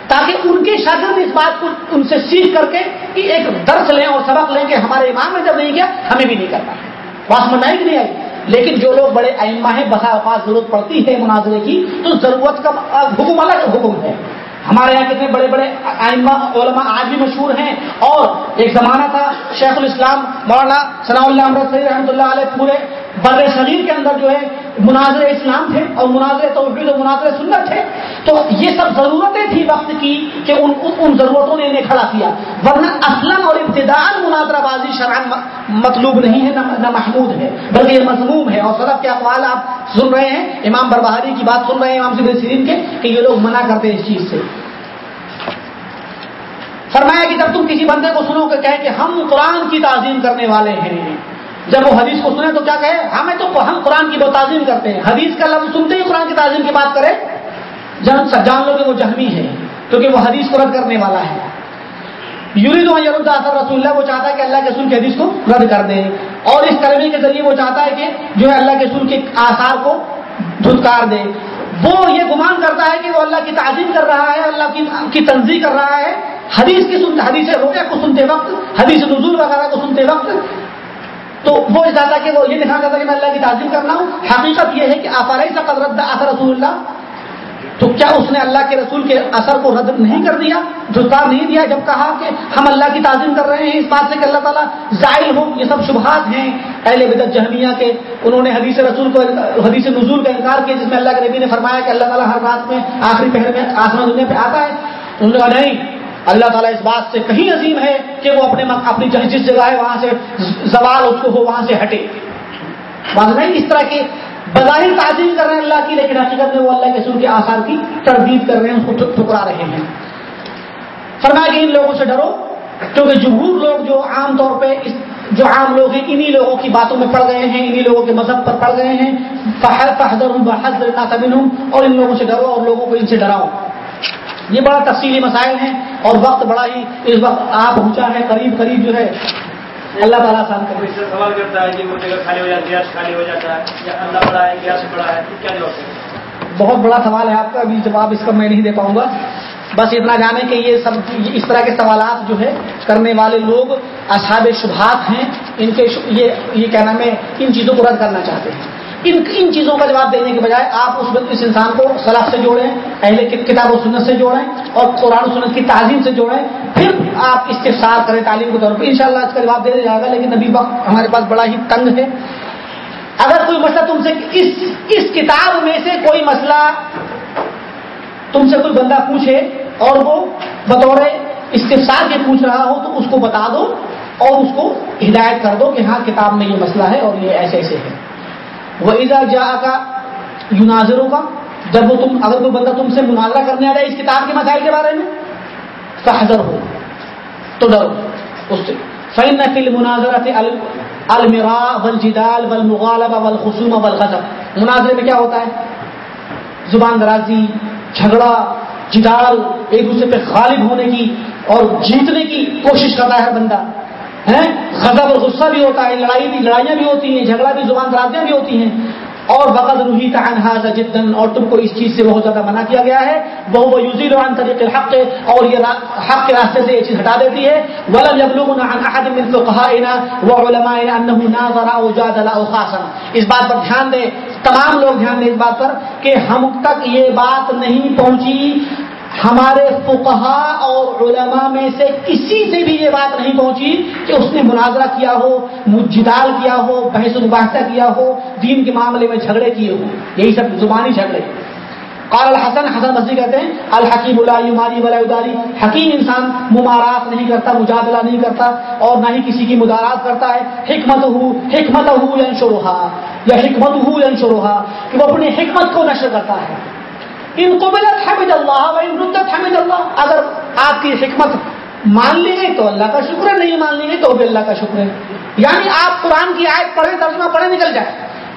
تاکہ ان کے شاگرد اس بات کو ان سے سیکھ کر کے کہ ایک درس لیں اور سبق لیں کہ ہمارے امام نے جب نہیں کیا، ہمیں بھی نہیں کرنا بات منائی کہ نہیں آئی لیکن جو لوگ بڑے ائمہ ہیں بسا اوقات ضرورت پڑتی ہے مناظرے کی، تو ضرورت کا حکم الگ حکم ہے۔ ہمارے یہاں کتنے بڑے بڑے آئمہ علماء آج بھی مشہور ہیں۔ اور ایک زمانہ تھا شیخ الاسلام مولانا ثناء اللہ امرت رحمۃ اللہ علیہ پورے بر صغیر کے اندر جو ہے مناظر اسلام تھے اور مناظر توحید اور مناظر سنت تھے۔ تو یہ سب ضرورتیں تھیں وقت کی کہ ان ان ضرورتوں نے انہیں کھڑا کیا۔ ورنہ اسلم اور ابتدان مناظرہ بازی شرح مطلوب نہیں ہے، نہ محمود ہے، بلکہ یہ مضموم ہے۔ اور سرف کے اقوال آپ سن رہے ہیں، امام بربہاری کی بات سن رہے ہیں، امام سب سرین کے، کہ یہ لوگ منع کرتے ہیں اس چیز سے۔ فرمایا کہ جب تم کسی بندے کو سنو کہ کہے کہ ہم قرآن کی تعظیم کرنے والے ہیں جب وہ حدیث کو سنے تو کیا کہے ہمیں تو ہم قرآن کی تعظیم کرتے ہیں۔ حدیث کا لفظ سنتے ہی قرآن کی تعظیم کی بات کرے جب جان لو کہ وہ جہمی ہے، کیونکہ وہ حدیث کو رد کرنے والا ہے۔ یورید رسول اللہ، وہ چاہتا ہے کہ اللہ کے سن کے حدیث کو رد کر دے۔ اور اس کرمی کے ذریعے وہ چاہتا ہے کہ جو ہے اللہ کے سن کے آثار کو دھتکار دے۔ وہ یہ گمان کرتا ہے کہ وہ اللہ کی تعظیم کر رہا ہے، اللہ کی تنظیم کر رہا ہے۔ حدیث کی سنتے حدیث روکے کو سنتے وقت، حدیث نزول وغیرہ کو سنتے وقت تو وہ چاہتا کہ وہ یہ دکھانا چاہتا کہ میں اللہ کی تعظیم کرنا ہوں۔ حقیقت یہ ہے کہ آپ علیہ سا اثر رسول اللہ تو کیا اس نے اللہ کے رسول کے اثر کو رد نہیں کر دیا؟ جھٹکار نہیں دیا جب کہا کہ ہم اللہ کی تعظیم کر رہے ہیں اس بات سے کہ اللہ تعالیٰ ظاہر ہو، یہ سب شبہات ہیں۔ اہل بدت جہمیہ کے انہوں نے حدیث رسول کو حدیث نزول کا انکار کیا جس میں اللہ کے نبی نے فرمایا کہ اللہ تعالیٰ ہر رات میں آخری پہر میں آسمان دنیا پہ آتا ہے۔ انہوں نے کہا نہیں اللہ تعالیٰ اس بات سے کہیں عظیم ہے کہ وہ اپنے اپنی جس جگہ ہے وہاں سے زوال اس کو ہو، وہاں سے ہٹے۔ بات نہیں اس طرح کے بظاہر تعظیم کر رہے ہیں اللہ کی، لیکن حقیقت میں وہ اللہ کے سر کے آثار کی تردید کر رہے ہیں اس کو ٹھکرا رہے ہیں۔ فرمایا کہ ان لوگوں سے ڈرو، کیونکہ جمہور لوگ جو عام طور پہ جو عام لوگ ہیں، انہی لوگوں کی باتوں میں پڑ گئے ہیں، انہی لوگوں کے مذہب پر پڑ گئے ہیں۔ فہر فہدر ہوں بحضر ہوں اور ان لوگوں سے ڈرو اور لوگوں کو ان سے ڈراؤ۔ یہ بڑا تفصیلی مسائل ہیں۔ اور وقت بڑا ہی اس وقت آپ پہنچا ہے قریب قریب جو ہے۔ اللہ تعالیٰ آسان سوال کرتا ہے کہ خالی ہو جاتا ہے گیس خالی ہو جاتا ہے یا اللہ بڑا ہے گیس بڑا ہے کیا جواب بہت بڑا سوال ہے آپ کا ابھی جواب اس کا میں نہیں دے پاؤں گا۔ بس اتنا جانے کہ یہ سب اس طرح کے سوالات جو ہے کرنے والے لوگ اصحاب شبہات ہیں ان کے یہ یہ کیا نام ہے ان چیزوں کو رد کرنا چاہتے ہیں۔ ان ان چیزوں کا جواب دینے کے بجائے آپ اس وقت اس انسان کو سلاف سے جوڑیں، اہل کتاب و سنت سے جوڑیں اور قرآن و سنت کی تعظیم سے جوڑیں، پھر آپ اس کے ساتھ کریں تعلیم کے طور پر۔ ان اس کا جواب دے جائے گا، لیکن ابھی وقت ہمارے پاس بڑا ہی تنگ ہے۔ اگر کوئی مسئلہ تم سے اس اس کتاب میں سے کوئی مسئلہ تم سے کوئی بندہ پوچھے اور وہ بطور استفسار کے پوچھ رہا ہو تو اس کو بتا دو اور اس کو ہدایت کر دو کہ ہاں کتاب میں یہ مسئلہ ہے اور یہ ایسے ایسے ہے۔ وہ ادا جا کا یوناظروں کا جب وہ تم اگر کوئی بندہ تم سے مناظرہ کرنے آ جائے اس کتاب کے مسائل کے بارے میں حضر ہو تو ڈرو اس سے۔ فین نقل مناظرہ تھے المرا بل جدال بل مغالبہ بل خصوم بل مناظرے میں کیا ہوتا ہے؟ زبان درازی، جھگڑا، جدال، ایک دوسرے پہ غالب ہونے کی اور جیتنے کی کوشش کرتا ہے بندہ۔ غضب اور غصہ بھی ہوتا ہے، لڑائی بھی، لڑائیاں بھی ہوتی ہیں، جھگڑا بھی، زبان درازیاں بھی ہوتی ہیں۔ اور بغد روحی تنہا جدن اور تم کو اس چیز سے بہت زیادہ منع کیا گیا ہے۔ وہ وہ یوزی روان طریق الحق، اور یہ حق کے راستے سے یہ چیز ہٹا دیتی ہے۔ ولم يبلغنا عن احد من فقهائنا وعلمائنا انه ناظر او جادل او خاصم اس بات پر دھیان دیں تمام لوگ دھیان دیں اس بات پر کہ ہم تک یہ بات نہیں پہنچی۔ ہمارے فقہا اور علماء میں سے کسی سے بھی یہ بات نہیں پہنچی کہ اس نے مناظرہ کیا ہو مجدال کیا ہو، بحث مباحثہ کیا ہو، دین کے معاملے میں جھگڑے کیے ہو یہی سب زبانی جھگڑے۔ قال الحسن، حسن مسیح کہتے ہیں، الحکیم اللہ ولا اداری حکیم انسان ممارات نہیں کرتا، مجادلہ نہیں کرتا اور نہ ہی کسی کی مدارات کرتا ہے۔ حکمت ہو حکمت ہو یا حکمت ہو یا کہ وہ اپنی حکمت کو نشر کرتا ہے۔ ان قبلت حمد اللہ و ان ردت حمد اللہ۔ اگر آپ کی حکمت مان لی گئی تو اللہ کا شکر ہے، نہیں مان لی گئی تو بھی اللہ کا شکر ہے۔ یعنی آپ قرآن کی آیت پڑھیں، ترجمہ پڑھے نکل جائے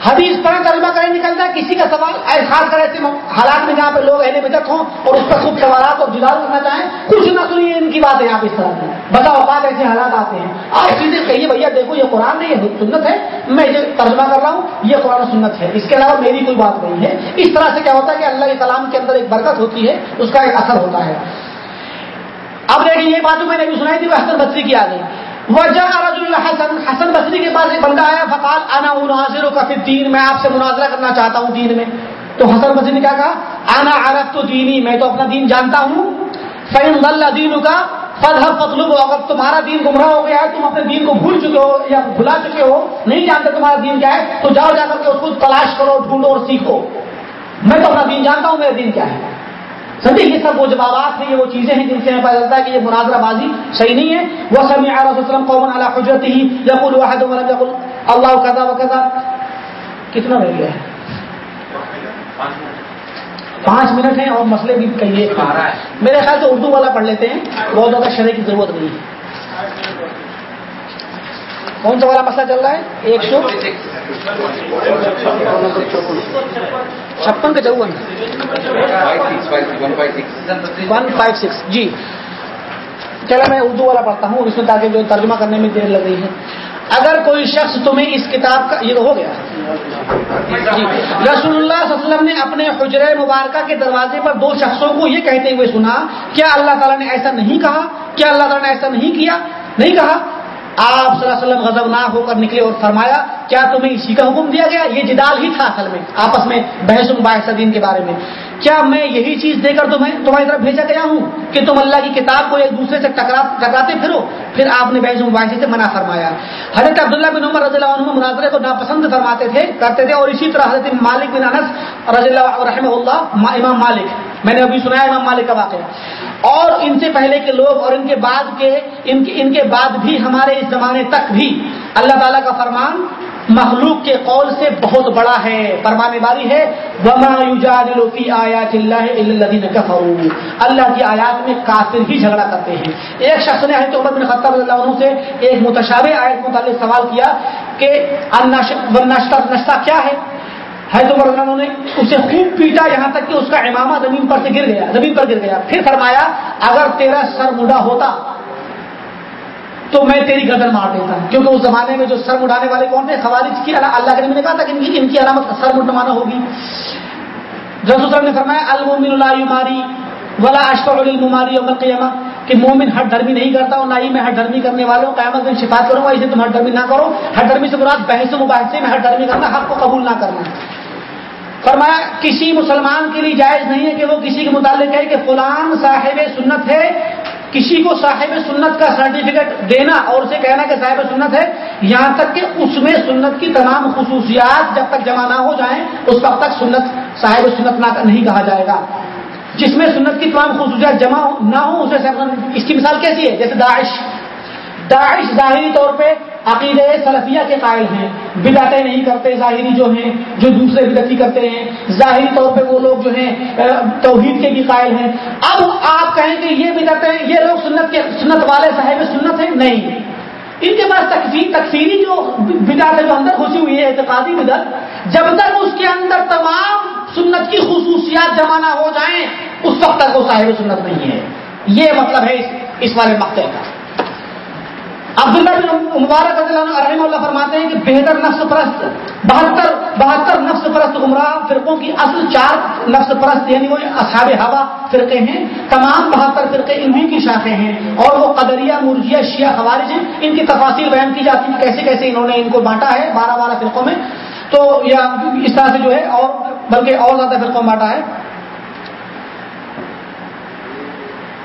حدیث پڑھ ترجمہ کرے نکلتا ہے، کسی کا سوال ایسے خاص کر ایسے حالات میں جہاں پہ لوگ اہل بدت ہوں اور اس پر خوب سوالات اور جدال کرنا چاہیں، کچھ نہ سنیے ان کی باتیں آپ اس طرح کی بتا اوقات ایسے حالات آتے ہیں۔ آپ چیزیں کہیے، بھیا، دیکھو، یہ قرآن نہیں یہ سنت ہے۔ میں یہ ترجمہ کر رہا ہوں، یہ قرآن سنت ہے۔ اس کے علاوہ میری کوئی بات نہیں ہے۔ اس طرح سے کیا ہوتا ہے کہ اللہ کے کلام کے اندر ایک برکت ہوتی ہے، اس کا ایک اثر ہوتا ہے۔ اب دیکھیں یہ بات میں نے بھی سنائی تھی، وہ حسن بصری کی آ گئی وجہ رجل حسن حسن بصری کے پاس ایک بندہ آیا، فقال، انا مناظر کا پھر دین میں آپ سے مناظرہ کرنا چاہتا ہوں دین میں. تو حسن بصری نے کیا کہا انا عرف تو دینی، میں تو اپنا دین جانتا ہوں۔ فین اللہ دین کا فضحب مطلوب اگر تمہارا دین گمراہ ہو گیا ہے، تم اپنے دین کو بھول چکے ہو یا بھلا چکے ہو، نہیں جانتے تمہارا دین کیا ہے، تو جاؤ جا کر کے اس کو تلاش کرو، ڈھونڈو اور سیکھو۔ میں تو اپنا دین جانتا ہوں، میرا دین کیا ہے؟ سمجھے یہ سب وہ جوابات ہیں یہ وہ چیزیں ہیں جن سے ہمیں پتا چلتا ہے کہ یہ مناظرہ بازی صحیح نہیں ہے۔ وہ سمی وسلم قومن اللہ حجرت ہی یقول واحد یقول اللہ قضا و قضا کتنا رہ گیا ہے؟ پانچ منٹ ہیں اور مسئلے بھی کہیے میرے خیال سے اردو والا پڑھ لیتے ہیں بہت زیادہ شرح کی ضرورت نہیں ہے۔ کون سا والا مسئلہ چل رہا ہے؟ ایک سو چھپن کا چون ون فائیو سکس جی۔ چلو میں اردو والا پڑھتا ہوں اس میں تاکہ جو ترجمہ کرنے میں دیر لگ رہی ہے۔ اگر کوئی شخص تمہیں اس کتاب کا یہ تو ہو گیا۔ جی۔ رسول اللہ صلی اللہ علیہ وسلم نے اپنے حجر مبارکہ کے دروازے پر دو شخصوں کو یہ کہتے ہوئے سنا، کیا اللہ تعالیٰ نے ایسا نہیں کہا؟ کیا اللہ تعالیٰ نے ایسا نہیں کیا؟ نہیں کہا؟ آپ صلی اللہ علیہ وسلم غضب ناک ہو کر نکلے اور فرمایا، کیا تمہیں اسی کا حکم دیا گیا؟ یہ جدال ہی تھا اصل میں، آپس میں بحث مباحث دین کے بارے میں۔ کیا میں یہی چیز دے کر تمہیں، تمہاری طرف بھیجا گیا ہوں کہ تم اللہ کی کتاب کو ایک دوسرے سے ٹکرا، ٹکراتے پھرو؟ پھر آپ نے بحث مباحثے سے منع فرمایا۔ حضرت عبداللہ بن عمر رضی اللہ عنہ مناظرے کو ناپسند فرماتے تھے، کرتے تھے اور اسی طرح حضرت مالک بن انس رضی اللہ رحمہ اللہ امام مالک۔ میں نے ابھی سنایا امام مالک کا واقعہ۔ اور ان سے پہلے کے لوگ اور ان کے بعد کے، ان کے ان کے بعد بھی ہمارے اس زمانے تک بھی اللہ تعالیٰ کا فرمان مخلوق کے قول سے بہت بڑا ہے، فرمانے والی ہے۔ وما فی آیات اللہ اللہ کی آیات میں کافر ہی جھگڑا کرتے ہیں۔ ایک شخص نے حضرت عمر بن خطاب رضی اللہ عنہ سے ایک متشابہ آیت متعلق سوال کیا کہ نشہ کیا ہے؟ حضرت عمر نے، اسے خوب پیٹا یہاں تک کہ اس کا امامہ زمین پر سے گر گیا، زمین پر گر گیا۔ پھر فرمایا، اگر تیرا سر مڈا ہوتا تو میں تیری گردن مار دیتا، کیونکہ اس زمانے میں جو سر اٹھانے والے کون تھے؟ خوارج کی، اللہ کے نبی نے کہا تھا کہ ان کی ان کی علامت سر مٹمانا ہوگی۔ رسول صاحب نے فرمایا المومن اللہ ماری ولا اشفع الماری عمر قیامہ کہ مومن ہر ڈرمی نہیں کرتا اور نہ ہی میں ہر ڈرمی کرنے والوں، قیامت میں شفات کروں گا اسے تم ہر ڈرمی نہ کرو۔ ہر ڈرمی سے مراد بحث و مباحثے میں ہر ڈرمی کرنا، حق کو قبول نہ کرنا۔ فرمایا، کسی مسلمان کے لیے جائز نہیں ہے کہ وہ کسی کے متعلق کہے کہ فلان صاحب سنت ہے، کسی کو صاحب سنت کا سرٹیفکیٹ دینا اور اسے کہنا کہ صاحب سنت ہے، یہاں تک کہ اس میں سنت کی تمام خصوصیات جب تک جمع نہ ہو جائیں، اس وقت تک سنت، صاحب سنت نہیں کہا جائے گا۔ جس میں سنت کی تمام خصوصیات جمع نہ ہو اسے اس کی مثال کیسی ہے؟ جیسے داعش۔ داعش ظاہری طور پہ عقید سلفیہ کے قائل ہیں، بدعتیں نہیں کرتے، ظاہری جو ہیں، جو دوسرے بدعتی کرتے ہیں، ظاہری طور پہ وہ لوگ جو ہیں توحید کے بھی قائل ہیں۔ اب آپ کہیں کہ یہ بدعتیں، یہ لوگ سنت کے، سنت والے صاحب سنت ہیں؟ نہیں۔ ان کے پاس تکفیر تکفیری جو بدعت جو اندر گھسی ہوئی ہے، اعتقادی بدعت، جب تک اس کے اندر تمام سنت کی خصوصیات جمع نہ ہو جائیں، اس وقت تک وہ صاحب سنت نہیں ہے۔ یہ مطلب ہے اس والے مقطع کا۔ عبداللہ بن مبارک رحمہ اللہ فرماتے ہیں کہ بہتر نفس پرست، بہتر بہتر نفس پرست گمراہ فرقوں کی اصل چار نفس پرست یعنی وہ اصحاب ہوا فرقے ہیں، تمام بہتر فرقے انہیں کی شاخیں ہیں، اور وہ قدریہ مرجیہ شیعہ خوارج ہیں، ان کی تفاصیل بیان کی جاتی ہیں، کیسے کیسے انہوں نے ان کو بانٹا ہے بارہ بارہ فرقوں میں، تو یا اس طرح سے جو ہے اور بلکہ اور زیادہ فرقوں میں بانٹا ہے۔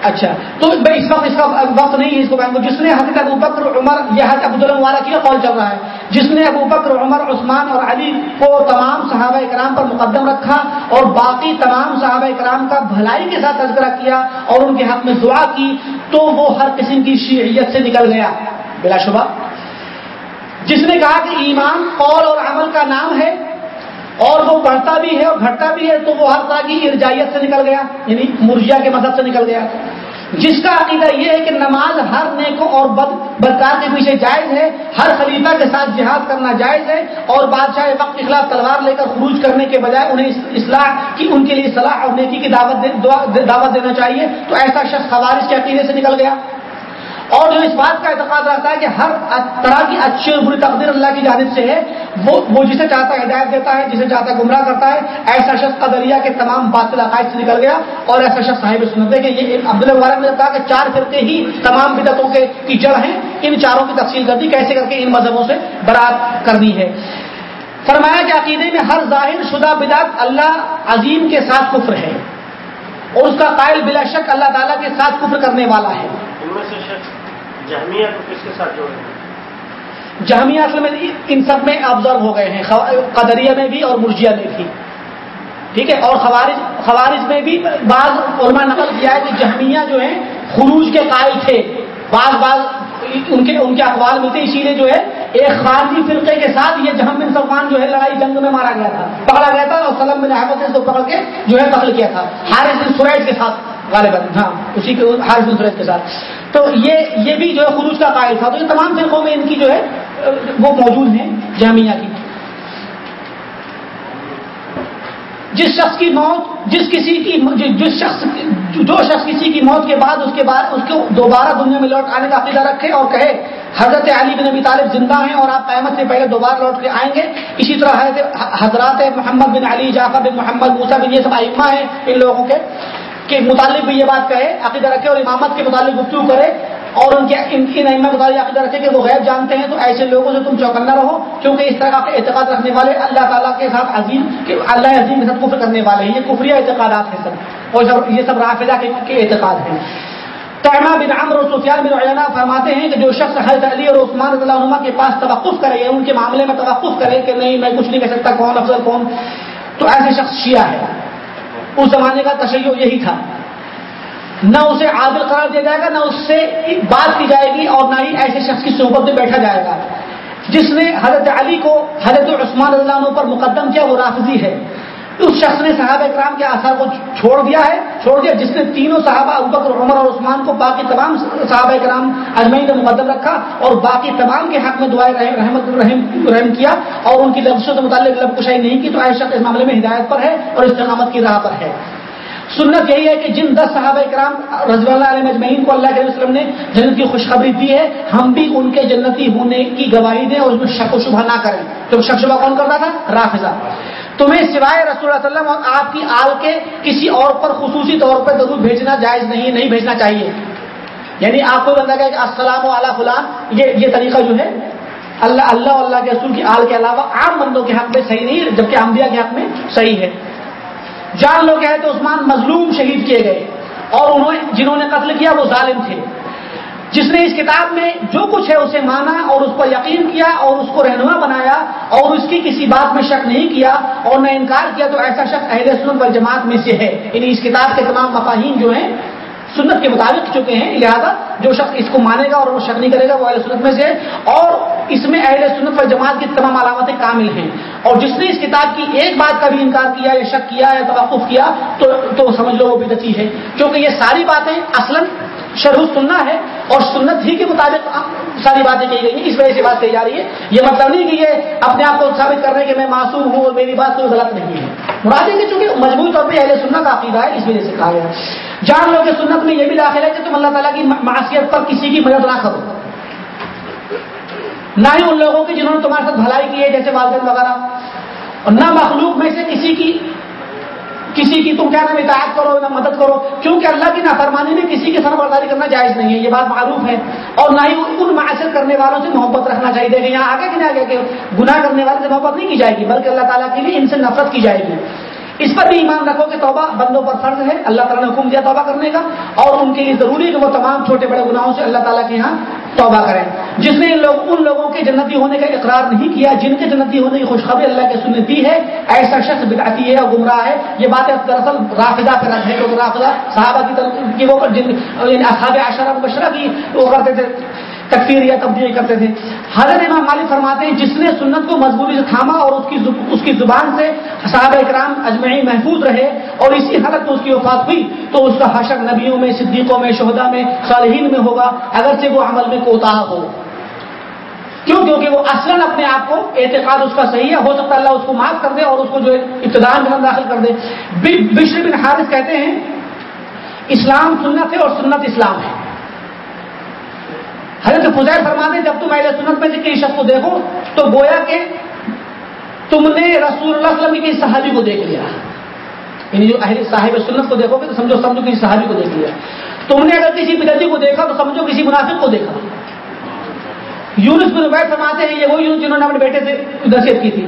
اچھا تو بھائی اس وقت اس کا وقت نہیں ہے اس کو بیان جس نے حضرت ابو بکر، عمر، یہ حضرت عبد المبارہ کی قول چل رہا ہے؟ جس نے ابو بکر، عمر، عثمان اور علی کو تمام صحابہ اکرام پر مقدم رکھا اور باقی تمام صحابہ اکرام کا بھلائی کے ساتھ تذکرہ کیا اور ان کے حق میں دعا کی، تو وہ ہر قسم کی شیعیت سے نکل گیا۔ بلا شبہ۔ جس نے کہا کہ ایمان، قول اور عمل کا نام ہے اور وہ بڑھتا بھی ہے اور گھٹتا بھی ہے تو وہ ہر طرح کی ارجائیت سے نکل گیا یعنی مرجیا کے مذہب سے نکل گیا۔ جس کا عقیدہ یہ ہے کہ نماز ہر نیکوں اور بد بدکار کے پیچھے جائز ہے، ہر خلیفہ کے ساتھ جہاد کرنا جائز ہے اور بادشاہ وقت کے خلاف تلوار لے کر خروج کرنے کے بجائے انہیں اصلاح کی ان کے لیے صلاح اور نیکی کی دعوت دعوت دینا چاہیے۔ تو ایسا شخص خوارش کے عقیدے سے نکل گیا۔ اور جو اس بات کا اعتقاد رہتا ہے کہ ہر طرح کی اچھی اور بری تقدیر اللہ کی جانب سے ہے، وہ وہ جسے چاہتا ہے ہدایت دیتا ہے، جسے چاہتا ہے گمراہ کرتا ہے، ایسا شخص قدریہ کے تمام باطل عقائد سے نکل گیا اور ایسا شخص صاحب سنت ہے کہ یہ عبداللہ مبارک نے کہا کہ چار فرقے ہی تمام بدتوں کے کی جڑ ہیں، ان چاروں کی تفصیل کر دی، کیسے کر کے ان مذہبوں سے برات کرنی ہے۔ فرمایا کہ عقیدے میں ہر ظاہر شدہ بدعت اللہ عظیم کے ساتھ کفر ہے اور اس کا قائل بلا شک اللہ تعالیٰ کے ساتھ کفر کرنے والا ہے۔ جہمیہ کو کس کے ساتھ جوڑے ہیں؟ جامعہ اصل میں ان سب میں آبزرو ہو گئے ہیں قدریہ میں بھی اور مرجیہ میں بھی۔ ٹھیک ہے؟ اور خوارج خوارج میں بھی بعض علماء نقل کیا ہے کہ جہمیہ جو ہیں، خروج کے قائل تھے۔ بعض بعض ان کے ان کے اخبار ملتے اسی لیے جو ہے، ایک خارجی فرقے کے ساتھ یہ جہم بن سلمان جو ہے لڑائی جنگ میں مارا گیا تھا۔ پکڑا گیا تھا اور سلم بن احمد سے پکڑ کے جو ہے قتل کیا تھا۔ حارث بن سریج کے ساتھ۔ غالباً ہاں اسی کے حارث بن کے ساتھ۔ تو یہ یہ بھی جو ہے خروج کا قائل تھا۔ تو یہ تمام فرقوں میں ان کی جو ہے، وہ موجود ہیں جامعہ کی۔ جس شخص کی موت، جس کسی کی، جس شخص، جو شخص کسی کی موت کے بعد اس کے بعد، اس کو دوبارہ دنیا میں لوٹ آنے کا عقیدہ رکھے اور کہے، حضرت علی بن ابی طالب زندہ ہیں اور آپ قیامت سے پہلے دوبارہ لوٹ کے آئیں گے۔ اسی طرح حضرات محمد بن علی، جعفر بن محمد موسا بن یہ سب ائمہ ہیں ان لوگوں کے۔ کے متعلق بھی یہ بات کہے، عقیدہ رکھے اور امامت کے متعلق گفتگو کرے اور ان کے ان کی نعمت مطالعہ عقیدہ رکھے کہ وہ غیب جانتے ہیں تو ایسے لوگوں سے تم چوکنا رہو، کیونکہ اس طرح کا اعتقاد رکھنے والے اللہ تعالیٰ کے ساتھ عظیم اللہ عظیم کے ساتھ کفر کرنے والے ہیں۔ یہ کفری اعتقادات ہیں سب۔ اور یہ سب رافظہ کے اعتقاد ہیں۔ تعمہ بن عمر اور سفیان بن عینا فرماتے ہیں کہ جو شخص حضرت علی اور عثمان رضی اللہ عنہ کے پاس توقف کرے یا ان کے معاملے میں توقف کرے کہ نہیں، میں کچھ نہیں کہہ سکتا، کون افضل، کون؟ تو ایسے شخص شیعہ ہے۔ اس زمانے کا تشیع یہی تھا۔ نہ اسے عادل قرار دیا جائے گا، نہ اس سے بات کی جائے گی اور نہ ہی ایسے شخص کی صحبت میں بیٹھا جائے گا۔ جس نے حضرت علی کو، حضرت عثمان اللہ عنہ پر مقدم کیا، وہ رافضی ہے۔ اس شخص نے صحابہ اکرام کے آثار کو چھوڑ دیا ہے، چھوڑ دیا، جس نے تینوں صحابہ ابکر عمر اور عثمان کو باقی تمام صحابہ اکرام اجمعین کا مقدم رکھا اور باقی تمام کے حق میں دعائیں رحمت الرحم رحم کیا اور ان کی لفظوں سے متعلق لب کشائی نہیں کی تو ایسا شخص اس معاملے میں ہدایت پر ہے اور استقامت کی راہ پر ہے۔ سنت یہی ہے کہ جن دس صحابہ کرام رضو اللہ علیہ مجمعین کو اللہ کے وسلم نے جنت کی خوشخبری دی ہے، ہم بھی ان کے جنتی ہونے کی گواہی دیں اور اس میں شک و شبہ نہ کریں۔ تو شک شبہ کون کرتا تھا؟ رافضہ۔ تمہیں سوائے رسول اللہ وسلم اور آپ کی آل کے کسی اور پر خصوصی طور پر ضرور بھیجنا جائز نہیں نہیں بھیجنا چاہیے۔ یعنی آپ کو بندہ کہ السلام و فلان، یہ یہ طریقہ جو ہے، اللہ اللہ اللہ کے رسول کی آل کے علاوہ عام بندوں کے حق میں صحیح نہیں، جبکہ انبیاء کے حق میں صحیح ہے۔ جان لوگ کہے تو عثمان مظلوم شہید کیے گئے اور انہوں جنہوں نے قتل کیا وہ ظالم تھے۔ جس نے اس کتاب میں جو کچھ ہے اسے مانا اور اس پر یقین کیا اور اس کو رہنما بنایا اور اس کی کسی بات میں شک نہیں کیا اور نہ انکار کیا تو ایسا شخص اہل سنت پر جماعت میں سے ہے۔ یعنی اس کتاب کے تمام مفاہین جو ہیں سنت کے مطابق چکے ہیں، لہذا جو شخص اس کو مانے گا اور وہ شک نہیں کرے گا وہ اہل سنت میں سے اور اس میں اہل سنت پر جماعت کی تمام علامتیں کامل ہیں۔ اور جس نے اس کتاب کی ایک بات کا بھی انکار کیا یا شک کیا یا توقف کیا تو تو سمجھ لو وہ بدتی ہے کیونکہ یہ ساری باتیں اصلاً شرح سننا ہے اور سنت ہی کے مطابق ساری باتیں کہی گئی ہیں، اس وجہ سے بات کہی جا رہی ہے۔ یہ مطلب نہیں کہ یہ اپنے آپ کو ثابت کر رہے ہیں کہ میں معصوم ہوں اور میری بات کوئی غلط نہیں ہے۔ مرادیں کہ چونکہ مجبور طور پہ اہل سننا کا عقیدہ ہے، اس وجہ سے کہا گیا جان لو کہ سنت میں یہ بھی داخل ہے کہ تم اللہ تعالیٰ کی معاشیت پر کسی کی مدد نہ کرو۔ نہ ہی ان لوگوں کی جنہوں نے تمہارے ساتھ بھلائی کی ہے، جیسے والدین وغیرہ۔ اور نہ مخلوق میں سے کسی کی کسی کی تم کیا نام اطاعت کرو، نہ مدد کرو؟ کیونکہ اللہ کی نافرمانی میں کسی کی سربرداری کرنا جائز نہیں ہے، یہ بات معروف ہے۔ اور نہ ہی ان معاشر کرنے والوں سے محبت رکھنا چاہیے۔ دیکھیں یہاں آگے کہ نہیں آگے کہ گناہ کرنے والے سے محبت نہیں کی جائے گی، بلکہ اللہ تعالیٰ کے لیے ان سے نفرت کی جائے گی۔ اس پر بھی ایمان رکھو کہ توبہ بندوں پر فرض ہے۔ اللہ تعالیٰ نے حکم دیا توبہ کرنے کا، اور ان کے لیے ضروری ہے کہ وہ تمام چھوٹے بڑے گناہوں سے اللہ تعالیٰ کے یہاں توبہ کریں۔ جس نے لوگ ان لوگوں کے جنتی ہونے کا اقرار نہیں کیا، جن کے جنتی ہونے کی خوشخبری اللہ کے سنت دی ہے، ایسا شخص بدعتی ہے اور گمراہ ہے، یہ بات دراصل رافدہ پہ رکھ ہے رافضہ، صحابہ کی طرف کی وہ جن یعنی اصحاب عشرہ مبشرہ کی وہ کرتے تھے۔ تکفیر یا تبدیلی کرتے تھے۔ حضرت امام مالک فرماتے ہیں، جس نے سنت کو مضبوطی سے تھاما اور اس کی اس کی زبان سے صحابہ اکرام اجمعی محفوظ رہے اور اسی حالت میں اس کی وفات ہوئی، تو اس کا حشر نبیوں میں، صدیقوں میں شہدا میں، صالحین میں ہوگا، اگرچہ وہ عمل میں کوتا ہو۔ کیوں؟ کیونکہ وہ اصلاً اپنے آپ کو اعتقاد اس کا صحیح ہے، ہو سکتا ہے اللہ اس کو معاف کر دے اور اس کو جو ابتدار میں داخل کر دے۔ بشر بن حارث کہتے ہیں، اسلام سنت ہے اور سنت اسلام ہے۔ حضرت فضیر فرماتے جب تم اہل سنت میں سے کسی شخص کو دیکھو، تو گویا کہ تم نے رسول اللہ وسلم کی صحابی کو دیکھ لیا۔ یعنی جو اہل صاحب سنت کو دیکھو گے، تو سمجھو سمجھو کسی صحابی کو دیکھ لیا۔ تم نے اگر کسی بدتی کو دیکھا، تو سمجھو کسی منافق کو دیکھا۔ یونس بن عبید فرماتے ہیں، یہ وہ یونس جنہوں نے اپنے بیٹے سے نصیحت کی تھی۔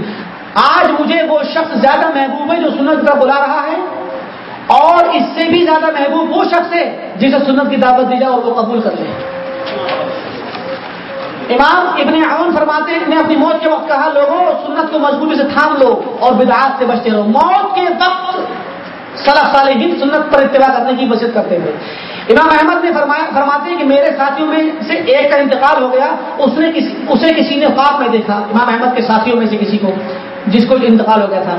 آج مجھے وہ شخص زیادہ محبوب ہے جو سنت کا بلا رہا ہے، اور اس سے بھی زیادہ محبوب وہ شخص ہے جسے سنت کی دعوت دی جائے اور وہ قبول کر لے۔ امام ابن عون فرماتے ہیں نے اپنی موت کے وقت کہا، لوگوں، سنت کو مضبوطی سے تھام لو اور بدعات سے بچتے رہو۔ موت کے وقت صلاح صالحین سنت پر اتباع کرنے کی وصیت کرتے تھے امام احمد نے فرمایا، فرماتے ہیں کہ میرے ساتھیوں میں سے ایک کا انتقال ہو گیا، اس نے کسی اسے کسی نے خواب میں دیکھا، امام احمد کے ساتھیوں میں سے کسی کو، جس کو انتقال ہو گیا تھا۔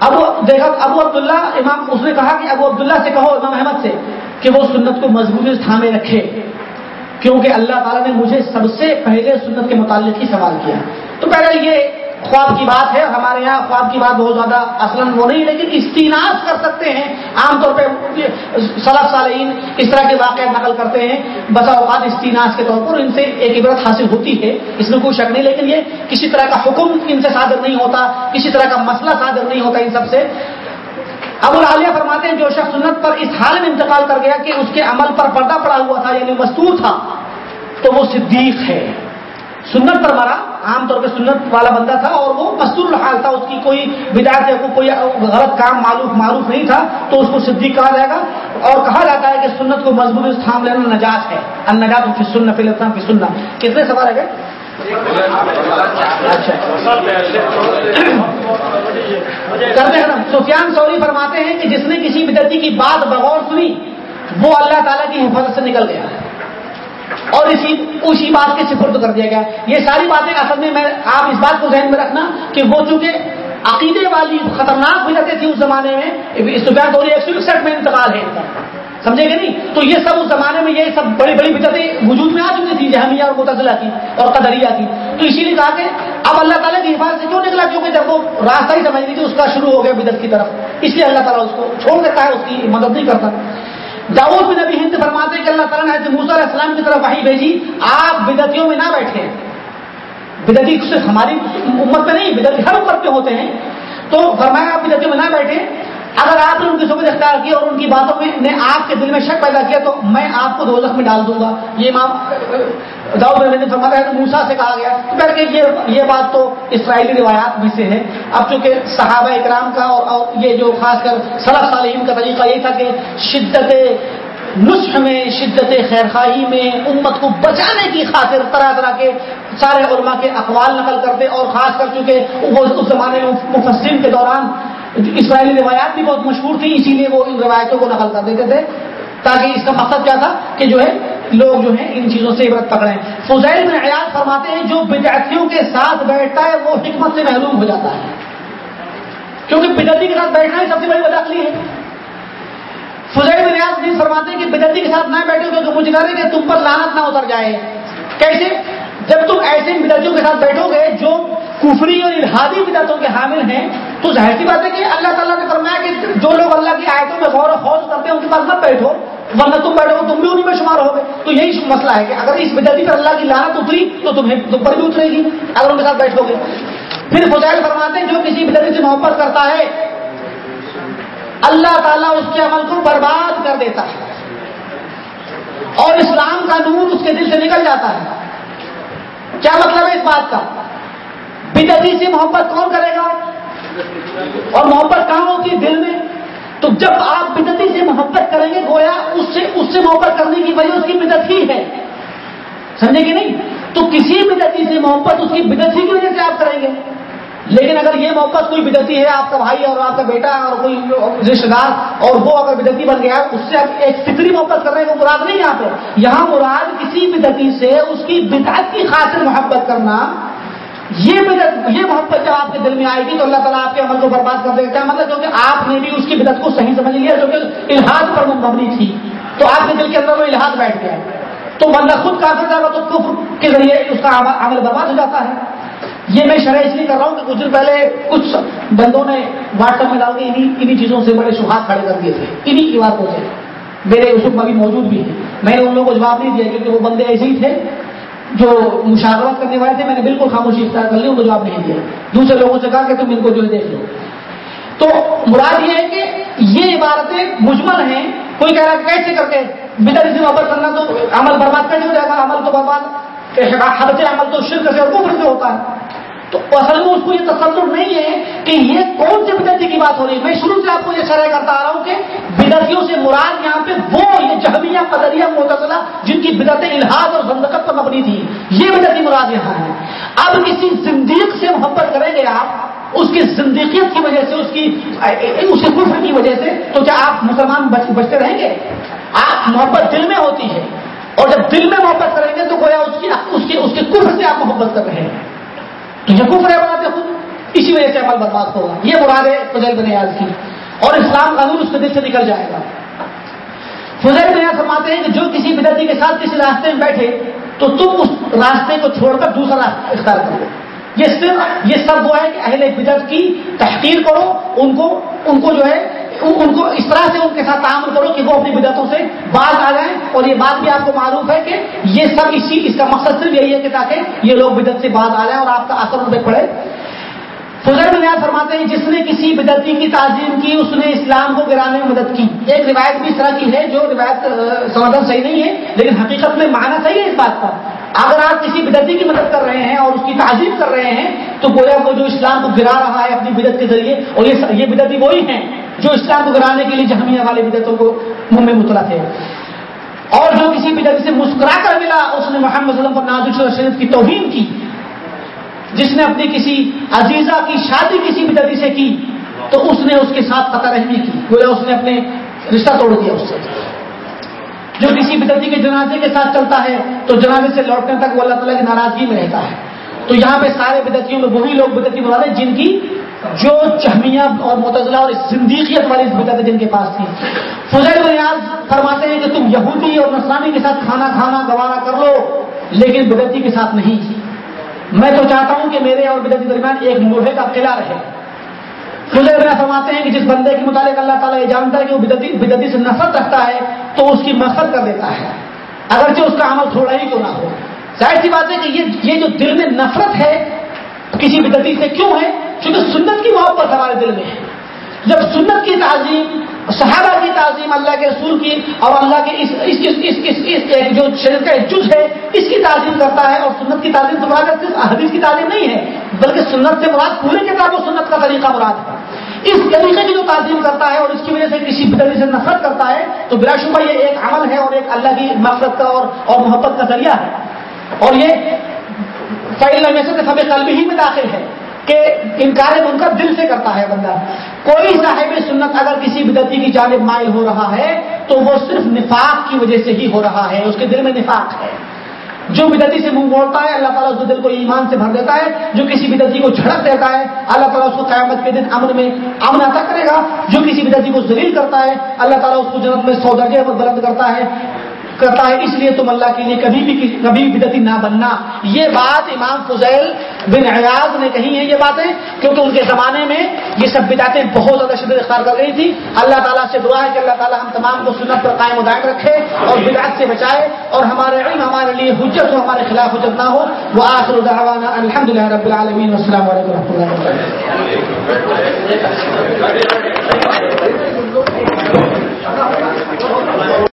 ابو، دیکھا، ابو عبداللہ، امام، اس نے کہا کہ ابو عبداللہ سے کہو امام احمد سے کہ وہ سنت کو مضبوطی سے تھامے رکھے۔ کیونکہ اللہ تعالیٰ نے مجھے سب سے پہلے سنت کے متعلق ہی سوال کیا۔ تو پہلے یہ خواب کی بات ہے، ہمارے یہاں خواب کی بات بہت زیادہ اصل وہ نہیں، لیکن استیناف کر سکتے ہیں۔ عام طور پہ صلاح صالحین اس طرح کے واقعات نقل کرتے ہیں۔ بسا اوقات استیناس کے طور پر ان سے ایک عبرت حاصل ہوتی ہے، اس میں کوئی شک نہیں، لیکن یہ کسی طرح کا حکم ان سے صادر نہیں ہوتا، کسی طرح کا مسئلہ صادر نہیں ہوتا ان سب سے۔ ابو العالیہ فرماتے ہیں، جو شخص سنت پر اس حال میں انتقال کر گیا کہ اس کے عمل پر پردہ پڑا ہوا تھا یعنی مستور تھا، تو وہ صدیق ہے۔ سنت پر مرا، عام طور پہ سنت والا بندہ تھا اور وہ مستور الحال تھا۔ اس کی کوئی بدایت یا کوئی غلط کام معروف معروف نہیں تھا، تو اس کو صدیق کہا جائے گا۔ اور کہا جاتا ہے کہ سنت کو مضبوط تھام لینا نجات ہے۔ ان نجات کی سننا فی الحال کی سننا کتنے سوال ہے گئے کرتے ہیں سفیان سوری فرماتے ہیں کہ جس نے کسی بدتی کی بات بغور سنی، وہ اللہ تعالیٰ کی حفاظت سے نکل گیا اور اسی اسی بات کے سفرد کر دیا گیا یہ ساری باتیں اصل میں میں آپ اس بات کو ذہن میں رکھنا کہ وہ چونکہ عقیدے والی خطرناک ہو جاتی تھی اس زمانے میں، سفیان سوری ایک سو اکسٹھ میں انتقال ہے ان کا۔ سمجھے گا نہیں؟ تو یہ سب اس زمانے میں یہ سب بڑی بڑی بدتیں وجود میں آ چکی تھی جہمیہ اور متضلہ کی اور قدریہ کی۔ تو اسی لیے کہا کہ اب اللہ تعالیٰ کی حفاظت سے کیوں نکلا؟ کیونکہ جب وہ راستہ ہی سمجھ لیجیے اس کا شروع ہو گیا بدت کی طرف۔ اس لیے اللہ تعالیٰ اس کو چھوڑ دیتا ہے، اس کی مدد نہیں کرتا۔ داؤد بن نبی ہند فرماتے ہیں کہ اللہ تعالیٰ نے موسیٰ علیہ السلام کی طرف وہی بھیجی، آپ بدتیوں میں نہ بیٹھے۔ بدتی صرف ہماری امت میں نہیں بدتی ہر امت میں ہوتے ہیں۔ تو فرمایا آپ بدتیوں میں نہ بیٹھے۔ اگر آپ نے ان کی سمجھ اختیار کی اور ان کی باتوں میں نے آپ کے دل میں شک پیدا کیا تو میں آپ کو دوزخ میں ڈال دوں گا۔ یہ امام داؤد نے فرمایا ہے تو موسا سے کہا گیا۔ کر کے یہ یہ بات تو اسرائیلی روایات میں سے ہے۔ اب چونکہ صحابہ اکرام کا اور یہ جو خاص کر صلاح صالحین کا طریقہ یہ تھا کہ شدت نسخ میں، شدت خیرخواہی میں امت کو بچانے کی خاطر طرح طرح کے سارے علماء کے اقوال نقل کرتے اور خاص کر چونکہ اس زمانے میں مفسرین کے دوران اسرائیلی روایات بھی بہت مشہور تھی اسی لیے وہ ان روایتوں کو نقل کر دیتے تھے۔ تاکہ اس کا مقصد کیا تھا کہ جو ہے، لوگ جو ہیں، ان چیزوں سے عبرت پکڑیں۔ فضیل میں حیات فرماتے ہیں، جو بدعتیوں کے ساتھ بیٹھتا ہے، وہ حکمت سے محروم ہو جاتا ہے۔ کیونکہ بدعتی کے ساتھ بیٹھنا ہی سب سے بڑی بدعقلی ہے۔ فضیل میں ریاض بھی فرماتے ہیں کہ بدعتی کے ساتھ نہ بیٹھو کیونکہ مجھے کرے کہ تم پر لانت نہ اتر جائے۔ کیسے؟ جب تم ایسے بدعتیوں کے ساتھ بیٹھو گے جو کفری اور الحادی بدعتوں کے حامل ہیں، تو ظاہر سی بات ہے کہ اللہ تعالیٰ نے فرمایا کہ جو لوگ اللہ کی آیتوں میں غور و خوض کرتے ہیں، ان کے پاس مت بیٹھو، ورنہ تم بیٹھو گے، تم بھی انہیں میں شمار ہوگے۔ تو یہی مسئلہ ہے کہ اگر اس بدعتی پر اللہ کی لانت اتری، تو تمہیں تم پر بھی اترے گی، اگر ان کے ساتھ بیٹھو گے۔ پھر فضائل فرماتے ہیں، جو کسی بدعتی سے محبت کرتا ہے، اللہ تعالیٰ اس کے عمل کو برباد کر دیتا ہے۔ اور اسلام کا نور اس کے دل سے نکل جاتا ہے۔ کیا مطلب ہے اس بات کا؟ بدعتی سے محبت کون کرے گا؟ اور محبت کہاں ہوگی دل میں؟ تو جب آپ بدتی سے محبت کریں گے، گویا اس سے اس سے محبت کرنے کی وجہ اس کی بدت ہی ہے۔ سمجھے کہ نہیں؟ تو کسی بدتی سے محبت اس کی بدت ہی کی وجہ سے آپ کریں گے۔ لیکن اگر یہ محبت کوئی بدتی ہے، آپ کا بھائی اور آپ کا بیٹا اور کوئی رشتے دار اور وہ اگر بدتی بن گیا اس سے ایک فطری محبت کر رہے ہیں، وہ مراد نہیں یہاں پہ۔ یہاں مراد کسی بدتی سے اس کی بدعت کی خاطر محبت کرنا۔ یہ بدت یہ محبت جب آپ کے دل میں آئے گی تو اللہ تعالیٰ آپ کے عمل کو برباد کر دے گا مطلب کیونکہ آپ نے بھی اس کی بدت کو صحیح سمجھ لیا جو کہ الحاظ پر مبنی تھی۔ تو آپ کے دل کے اندر وہ الحاظ بیٹھ گیا۔ تو بندہ خود کافر جائے گا تو کفر کے ذریعے اس کا عمل برباد ہو جاتا ہے۔ یہ میں شرح اس لیے کر رہا ہوں کہ کچھ دن پہلے کچھ بندوں نے واٹس ایپ میں ڈال کے انہیں انہیں چیزوں سے بڑے شبہات کھڑے کر دیے تھے۔ انہیں کی باتوں سے میرے اس میں بھی موجود بھی ہیں۔ میں نے ان لوگوں کو جواب نہیں دیا کیونکہ وہ بندے ایسے ہی تھے جو مشاورت کرنے والے تھے۔ میں نے بالکل خاموشی اختیار کر لی، ان کو جواب نہیں دیا۔ دوسرے لوگوں سے کہا کہ تم ان کو جو ہے دیکھ لو۔ تو مراد یہ ہے کہ یہ عبارتیں مجمل ہیں۔ کوئی کہہ رہا ہے کیسے کر کے بدر سے محبت کرنا تو عمل برباد کیسے ہو جائے گا؟ عمل تو برباد ہر عمل تو شرک سے اور کفر سے ہوتا ہے۔ تو اصل میں اس کو یہ تصور نہیں ہے کہ یہ کون سی بدرتی کی بات ہو رہی ہے۔ میں شروع سے آپ کو یہ شرح کرتا آ رہا ہوں کہ بدرتیوں سے مراد یہاں پہ وہ یہ جہمیہ قدریہ متضلہ جن کی بدرت الحاظ اور زندقت پر مبنی تھی یہ بدرتی مراد یہاں ہے۔ اب کسی زندیق سے محبت کریں گے آپ، اس کی زندگیت کی وجہ سے، اس کی، اس کفر کی وجہ سے، تو کیا آپ مسلمان بچتے رہیں گے؟ آپ محبت دل میں ہوتی ہے اور جب دل میں محبت کریں گے تو گویا اس کی، اس کے اس کے کفر سے آپ محبت کر رہے ہیں۔ تو یہ کفر ہے بناتے خود اسی وجہ سے عمل برباد ہوگا۔ یہ مراد ہے فضیل بن یاز کی۔ اور اسلام قانون اس کے دل سے نکل جائے گا۔ فضیل بن یاز فرماتے ہیں کہ جو کسی بدرتی کے ساتھ کسی راستے میں بیٹھے، تو تم اس راستے کو چھوڑ کر دوسرا راستہ اختیار کرو۔ یہ صرف، یہ سب وہ ہے کہ اہل بدت کی تحقیر کرو، ان کو ان کو جو ہے ان کو اس طرح سے ان کے ساتھ تعامل کرو کہ وہ اپنی بدعتوں سے باز آ جائیں اور یہ بات بھی آپ کو معلوم ہے کہ یہ سب اسی اس کا مقصد صرف یہی ہے کہ تاکہ یہ لوگ بدعت سے باز آ جائیں اور آپ کا اثر ان پہ پڑے۔ فضر بنیاد فرماتے ہیں، جس نے کسی بدعتی کی تعظیم کی، اس نے اسلام کو گرانے میں مدد کی۔ ایک روایت بھی اس طرح کی ہے جو روایت سمادھن صحیح نہیں ہے، لیکن حقیقت میں معنی صحیح ہے اس بات کا۔ اگر آپ کسی بدعتی کی مدد کر رہے ہیں اور اس کی تعظیم کر رہے ہیں، تو گویا وہ جو اسلام کو گرا رہا ہے اپنی بدت کے ذریعے، اور یہ بدعتی وہی ہیں۔ جو اسلام کو گرانے کے لیے جہمیہ والے بدتوں کو منہ میں مطلع تھے۔ اور جو کسی بدعتی سے مسکرا کر ملا، اس نے محمد وسلم پر نازش شریف کی توہین کی، جس نے اپنی کسی عزیزہ کی شادی کسی بدعتی سے کی، تو اس نے اس کے ساتھ قطع رحمی کی۔ گویا اس نے اپنے رشتہ توڑ دیا اس سے۔ جو کسی بدعتی کے جنازے کے ساتھ چلتا ہے، تو جنازے سے لوٹنے تک وہ اللہ تعالیٰ کی ناراضگی میں رہتا ہے۔ تو یہاں پہ سارے بدتیوں میں وہی لوگ بدتی بنا رہے جن کی جو چہمیاں اور متضلہ اور زندیقیت والی بدت جن کے پاس تھی۔ فضیل ریاض فرماتے ہیں کہ تم یہودی اور نسلانی کے ساتھ کھانا کھانا گوارا کر لو، لیکن بدتی کے ساتھ نہیں۔ میں تو چاہتا ہوں کہ میرے اور بدتی درمیان ایک لوہے کا قلعہ رہے۔ فضیل ریاض فرماتے ہیں کہ جس بندے کے متعلق اللہ تعالیٰ یہ جانتا ہے کہ وہ بدتی بدتی سے نفرت رکھتا ہے، تو اس کی مقصد کر دیتا ہے۔ اگرچہ اس کا عمل تھوڑا ہی کیوں نہ ہو۔ ظاہر سی بات ہے کہ یہ جو دل میں نفرت ہے کسی بدتی سے کیوں ہے؟ کیونکہ سنت کی محبت ہمارے دل میں ہے۔ جب سنت کی تعظیم صحابہ کی تعظیم اللہ کے رسول کی اور اللہ کے اس اس, اس, اس, اس, اس جو شریر کا جز ہے اس کی تعظیم کرتا ہے اور سنت کی تعظیم سے مراد صرف حدیث کی تعظیم نہیں ہے بلکہ سنت سے مراد پورے کتاب و سنت کا طریقہ مراد ہے۔ اس طریقے کی جو تعظیم کرتا ہے اور اس کی وجہ سے کسی بدلی سے نفرت کرتا ہے تو بلا شبہ یہ ایک عمل ہے اور ایک اللہ کی مقصد کا اور اور محبت کا ذریعہ ہے۔ اور یہ فیل میں سے سب قلبی ہی میں داخل ہے کہ انکار منکر دل سے کرتا ہے بندہ۔ کوئی صاحب سنت اگر کسی بدتی کی جانب مائل ہو رہا ہے تو وہ صرف نفاق کی وجہ سے ہی ہو رہا ہے، اس کے دل میں نفاق ہے۔ جو بدتی سے منہ موڑتا ہے، اللہ تعالیٰ اس کے دل کو ایمان سے بھر دیتا ہے۔ جو کسی بدتی کو جھڑک دیتا ہے، اللہ تعالیٰ اس کو قیامت کے دن امن میں امن عطا کرے گا۔ جو کسی بدتی کو ذلیل کرتا ہے، اللہ تعالیٰ اس کو جنت میں سو درجے بلند کرتا ہے۔ کرتا ہے، اس لیے تم اللہ کے لیے کبھی بھی کبھی بدتی نہ بننا۔ یہ بات امام فضیل بن ایاز نے کہی ہے یہ باتیں، کیونکہ ان کے زمانے میں یہ سب بدعتیں بہت زیادہ شدید اختیار کر رہی تھی۔ اللہ تعالیٰ سے دعا ہے کہ اللہ تعالیٰ ہم تمام کو سنت پر قائم و دائم رکھے اور بدعت سے بچائے اور ہمارے علم، ہمارے لیے حجت ہو ہمارے خلاف حجت نہ ہو۔ وہ آخر دعوانا الحمد للہ رب العالمین السلام علیکم و رحمۃ اللہ